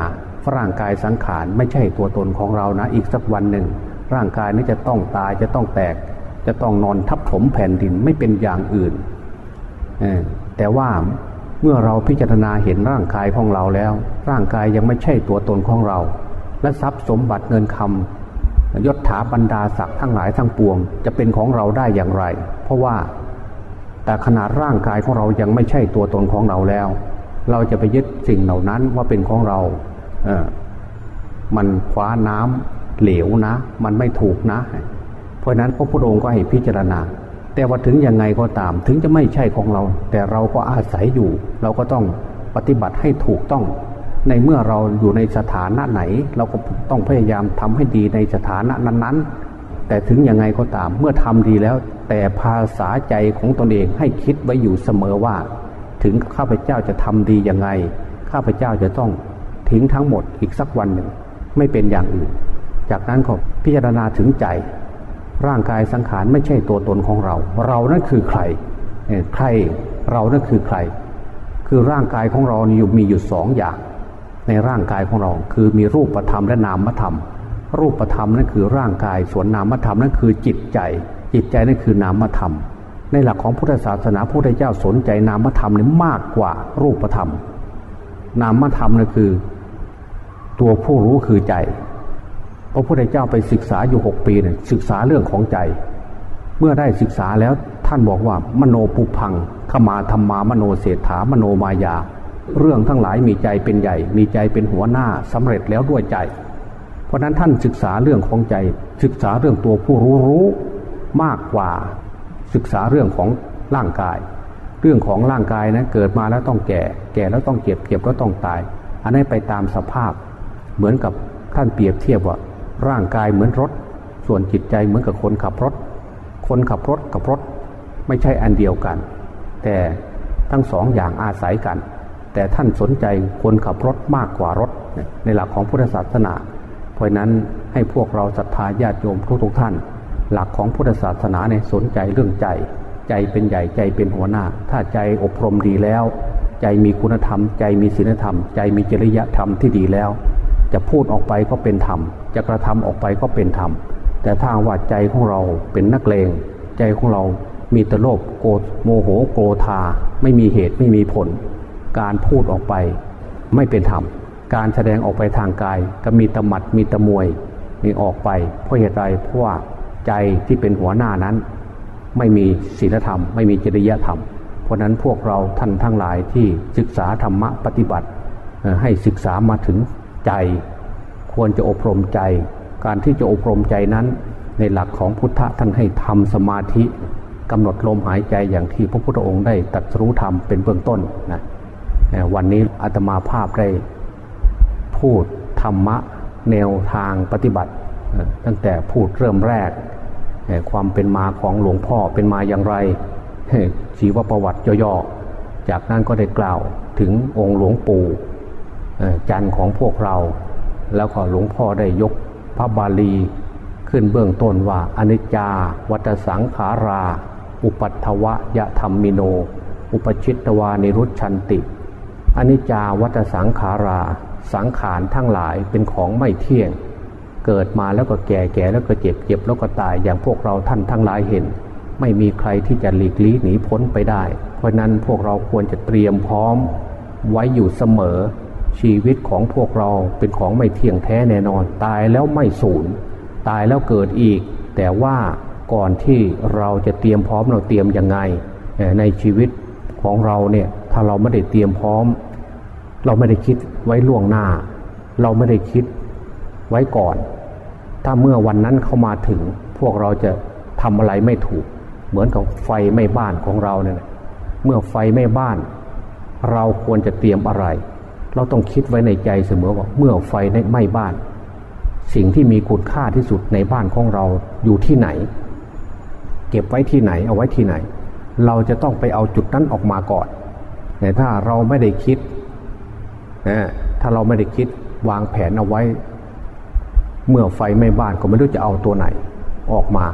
ร่างกายสังขารไม่ใช่ตัวตนของเรานะ อีกสักวันหนึ่ง ร่างกายนี้จะต้องตายจะต้องแตก จะต้องนอนทับถมแผ่นดินไม่เป็นอย่างอื่นแต่ว่า เมื่อเราพิจารณาเห็นร่างกายของเราแล้ว ร่างกายยังไม่ใช่ตัวตนของเรา และทรัพย์สมบัติเงินคยศถาบรรดาศักดิ์ทั้งหลายทั้งปวง จะเป็นของเราได้อย่างไร เพราะว่าแต่ขนาดร่างกายของเรายังไม่ใช่ตัวตนของเราแล้ว เราจะไปยึดสิ่งเหล่านั้นว่าเป็นของเราเออมันคว้าน้ำเหลวนะ มันไม่ถูกนะ เพราะนั้นพระพุทธองค์ก็ให้พิจารณา แต่ว่าถึงยังไงก็ตาม ถึงจะไม่ใช่ของเรา แต่เราก็อาศัยอยู่ เราก็ต้องปฏิบัติให้ถูกต้อง ในเมื่อเราอยู่ในสถานะไหน เราก็ต้องพยายามทำให้ดีในสถานะนั้นๆ แต่ถึงยังไงก็ตามเมื่อทำดีแล้ว แต่ภาษาใจของตนเองให้คิดไว้อยู่เสมอว่า ถึงข้าพเจ้าจะทำดียังไง ข้าพเจ้าจะต้องทิ้งทั้งหมดอีกสักวันหนึ่งไม่เป็นอย่างอื่น จากนั้นก็พิจารณาถึงใจ ร่างกายสังขารไม่ใช่ตัวตนของเรา เรานั่นคือใครใครเรานั่นคือใคร คือร่างกายของเรานี่มีอยู่สองอย่าง ในร่างกายของเราคือมีรูปธรรมและนามธรรม รูปธรรมนั่นคือร่างกายส่วนนามธรรมนั่นคือจิตใจ จิตใจนั่นคือนามธรรม ในหลักของพุทธศาสนาพระพุทธเจ้าสนใจนามธรรมนี่มากกว่ารูปธรรม นามธรรมนั่นคือ ตัวผู้รู้คือใจ พระพุทธเจ้าไปศึกษาอยู่หกปีเนี่ยศึกษาเรื่องของใจ เมื่อได้ศึกษาแล้วท่านบอกว่ามโนปุพังขมาธรรมามโนเศรษฐามโนมายา เรื่องทั้งหลายมีใจเป็นใหญ่ มีใจเป็นหัวหน้าสำเร็จแล้วด้วยใจ เพราะนั้นท่านศึกษาเรื่องของใจ ศึกษาเรื่องตัวผู้รู้รู้มากกว่า ศึกษาเรื่องของร่างกาย เรื่องของร่างกายนะเกิดมาแล้วต้องแก่ แก่แล้วต้องเจ็บเจ็บแล้วต้องตาย อันนี้ไปตามสภาพ เหมือนกับท่านเปรียบเทียบว่า ร่างกายเหมือนรถ ส่วนจิตใจเหมือนกับคนขับรถ คนขับรถกับรถไม่ใช่อันเดียวกัน แต่ทั้งสองอย่างอาศัยกัน แต่ท่านสนใจคนขับรถมากกว่ารถ ในหลักของพุทธศาสนา เพราะนั้นให้พวกเราศรัทธาญาติโยมทุกๆท่าน หลักของพุทธศาสนาเนี่ยสนใจเรื่องใจ ใจเป็นใหญ่ใจเป็นหัวหน้า ถ้าใจอบรมดีแล้ว ใจมีคุณธรรม ใจมีศีลธรรม ใจมีจริยธรรมที่ดีแล้ว จะพูดออกไปก็เป็นธรรม จะกระทำออกไปก็เป็นธรรม แต่ถ้าว่าใจของเราเป็นนักเลง ใจของเรามีตโลภโกรธโมโหโกรธา ไม่มีเหตุไม่มีผล การพูดออกไปไม่เป็นธรรม การแสดงออกไปทางกาย ก็มีตะหมัดมีตะมวยมีออกไป เพราะเหตุใดเพราะว่าใจที่เป็นหัวหน้านั้น ไม่มีศีลธรรม ไม่มีจริยธรรม เพราะนั้นพวกเราท่านทั้งหลายที่ศึกษาธรรมะปฏิบัติให้ศึกษามาถึง ใจควรจะอบรมใจ การที่จะอบรมใจนั้น ในหลักของพุทธะท่านให้ทำสมาธิกำหนดลมหายใจอย่างที่พระพุทธองค์ได้ตรัสรู้ธรรมเป็นเบื้องต้นนะวันนี้อาตมาภาพได้พูดธรรมะแนวทางปฏิบัติ ตั้งแต่พูดเริ่มแรก ความเป็นมาของหลวงพ่อเป็นมาอย่างไรชีวประวัติย่อๆจากนั้นก็ได้กล่าวถึงองค์หลวงปู่ จันของพวกเรา แล้วก็หลวงพ่อได้ยกพระบาลี ขึ้นเบื้องต้นว่าอนิจจา วัตสังขารา อุปัตถวะยะธรรมมิโน อุปชิตตวานิรุชันติอนิจจาวัตสังขารา สังขารทั้งหลายเป็นของไม่เที่ยง เกิดมาแล้วก็แก่แก่แล้วก็เจ็บเจ็บแล้วก็ตายอย่างพวกเราท่านทั้งหลายเห็น ไม่มีใครที่จะหลีกลี่หนีพ้นไปได้ เพราะนั้นพวกเราควรจะเตรียมพร้อมไว้อยู่เสมอ ชีวิตของพวกเราเป็นของไม่เที่ยงแท้แน่นอน ตายแล้วไม่สูญตายแล้วเกิดอีก แต่ว่าก่อนที่เราจะเตรียมพร้อมเราเตรียมยังไง ในชีวิตของเราเนี่ยถ้าเราไม่ได้เตรียมพร้อม เราไม่ได้คิดไว้ล่วงหน้า เราไม่ได้คิดไว้ก่อน ถ้าเมื่อวันนั้นเข้ามาถึง พวกเราจะทำอะไรไม่ถูก เหมือนกับไฟไม้บ้านของเราเนี่ยเมื่อไฟไม้บ้าน เราควรจะเตรียมอะไร เราต้องคิดไว้ในใจเสมอว่าเมื่อไฟไหม้บ้าน สิ่งที่มีคุณค่าที่สุดในบ้านของเราอยู่ที่ไหน เก็บไว้ที่ไหนเอาไว้ที่ไหน เราจะต้องไปเอาจุดนั้นออกมาก่อนแต่ถ้าเราไม่ได้คิดนะถ้าเราไม่ได้คิดวางแผนเอาไว้ เมื่อไฟไหม้บ้านก็ไม่รู้จะเอาตัวไหนออกมา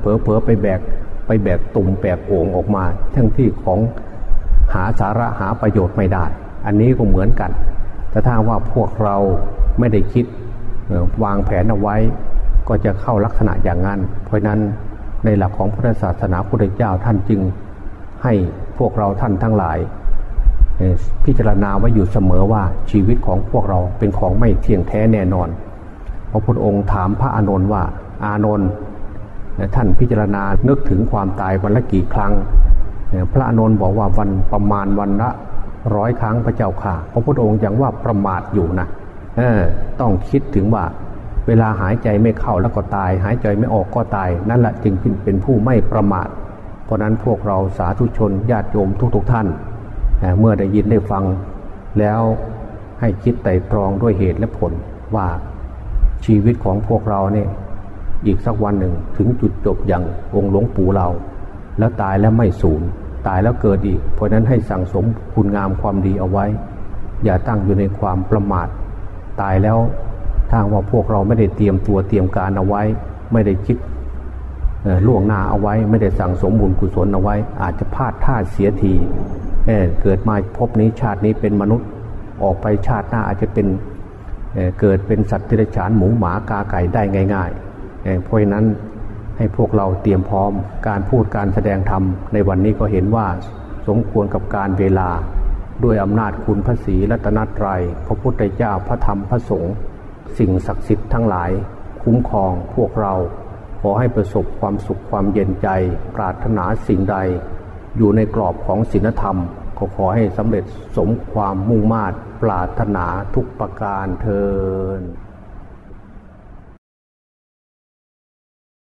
เผลอเผลอไปแบกไปแบกตุ่มแบกโอ่งออกมา ทั้งที่ของหาสาระหาประโยชน์ไม่ได้ อันนี้ก็เหมือนกัน แต่ถ้าว่าพวกเราไม่ได้คิดวางแผนเอาไว้ ก็จะเข้าลักษณะอย่างนั้น เพราะนั้นในหลักของพุทธศาสนาพุทธเจ้าท่านจึงให้พวกเราท่านทั้งหลาย พิจารณาไว้อยู่เสมอว่าชีวิตของพวกเราเป็นของไม่เที่ยงแท้แน่นอนพพระพุทธองค์ถามพระอานนท์ว่า อานนท์ท่านพิจารณานึกถึงความตายวันละกี่ครั้ง พระอานนท์บอกว่าวันประมาณวันละ ร้อยครั้งพระเจ้าค่ะพระพุทธองค์ยังว่าประมาทอยู่นะเออต้องคิดถึงว่า เวลาหายใจไม่เข้าแล้วก็ตาย หายใจไม่ออกก็ตาย นั่นแหละจึงเป็นผู้ไม่ประมาท เพราะนั้นพวกเราสาธุชนญาติโยมทุกๆทท่านเมื่อได้ยินได้ฟัง แล้วให้คิดไต่ตรองด้วยเหตุและผลว่าชีวิตของพวกเราเนี่ยอีกสักวันหนึ่งถึงจุดจบอย่างองค์หลวงปู่เรา แล้วตายแล้วไม่สูญ ตายแล้วเกิดอีก เพราะนั้นให้สั่งสมคุณงามความดีเอาไว้ อย่าตั้งอยู่ในความประมาท ตายแล้วทางว่าพวกเราไม่ได้เตรียมตัวเตรียมการเอาไว้ ไม่ได้คิดล่วงหน้าเอาไว้ ไม่ได้สั่งสมบุญกุศลเอาไว้ อาจจะพลาดท่าเสียทีเเกิดมาพบนี้ชาตินี้เป็นมนุษย์ออกไปชาติหน้าอาจจะเป็นเเกิดเป็นสัตว์ที่ไรฉานหมูหมากาไก่ได้ง่ายๆเพราะฉะนั้น ให้พวกเราเตรียมพร้อมการพูดการแสดงธรรมในวันนี้ก็เห็นว่าสมควรกับการเวลา ด้วยอำนาจคุณพระศรีรัตนตรยัยพระพุทธเจ้าพระธรรมพระสงฆ์สิ่งศักดิ์สิทธิ์ทั้งหลาย คุ้มครองพวกเรา ขอให้ประสบความสุขความเย็นใจ ปรารถนาสิ่งใด อยู่ในกรอบของศีลธรรม ก็ขอให้สำเร็จสมความมุ่งมา่ปรารถนาทุกประการเทอ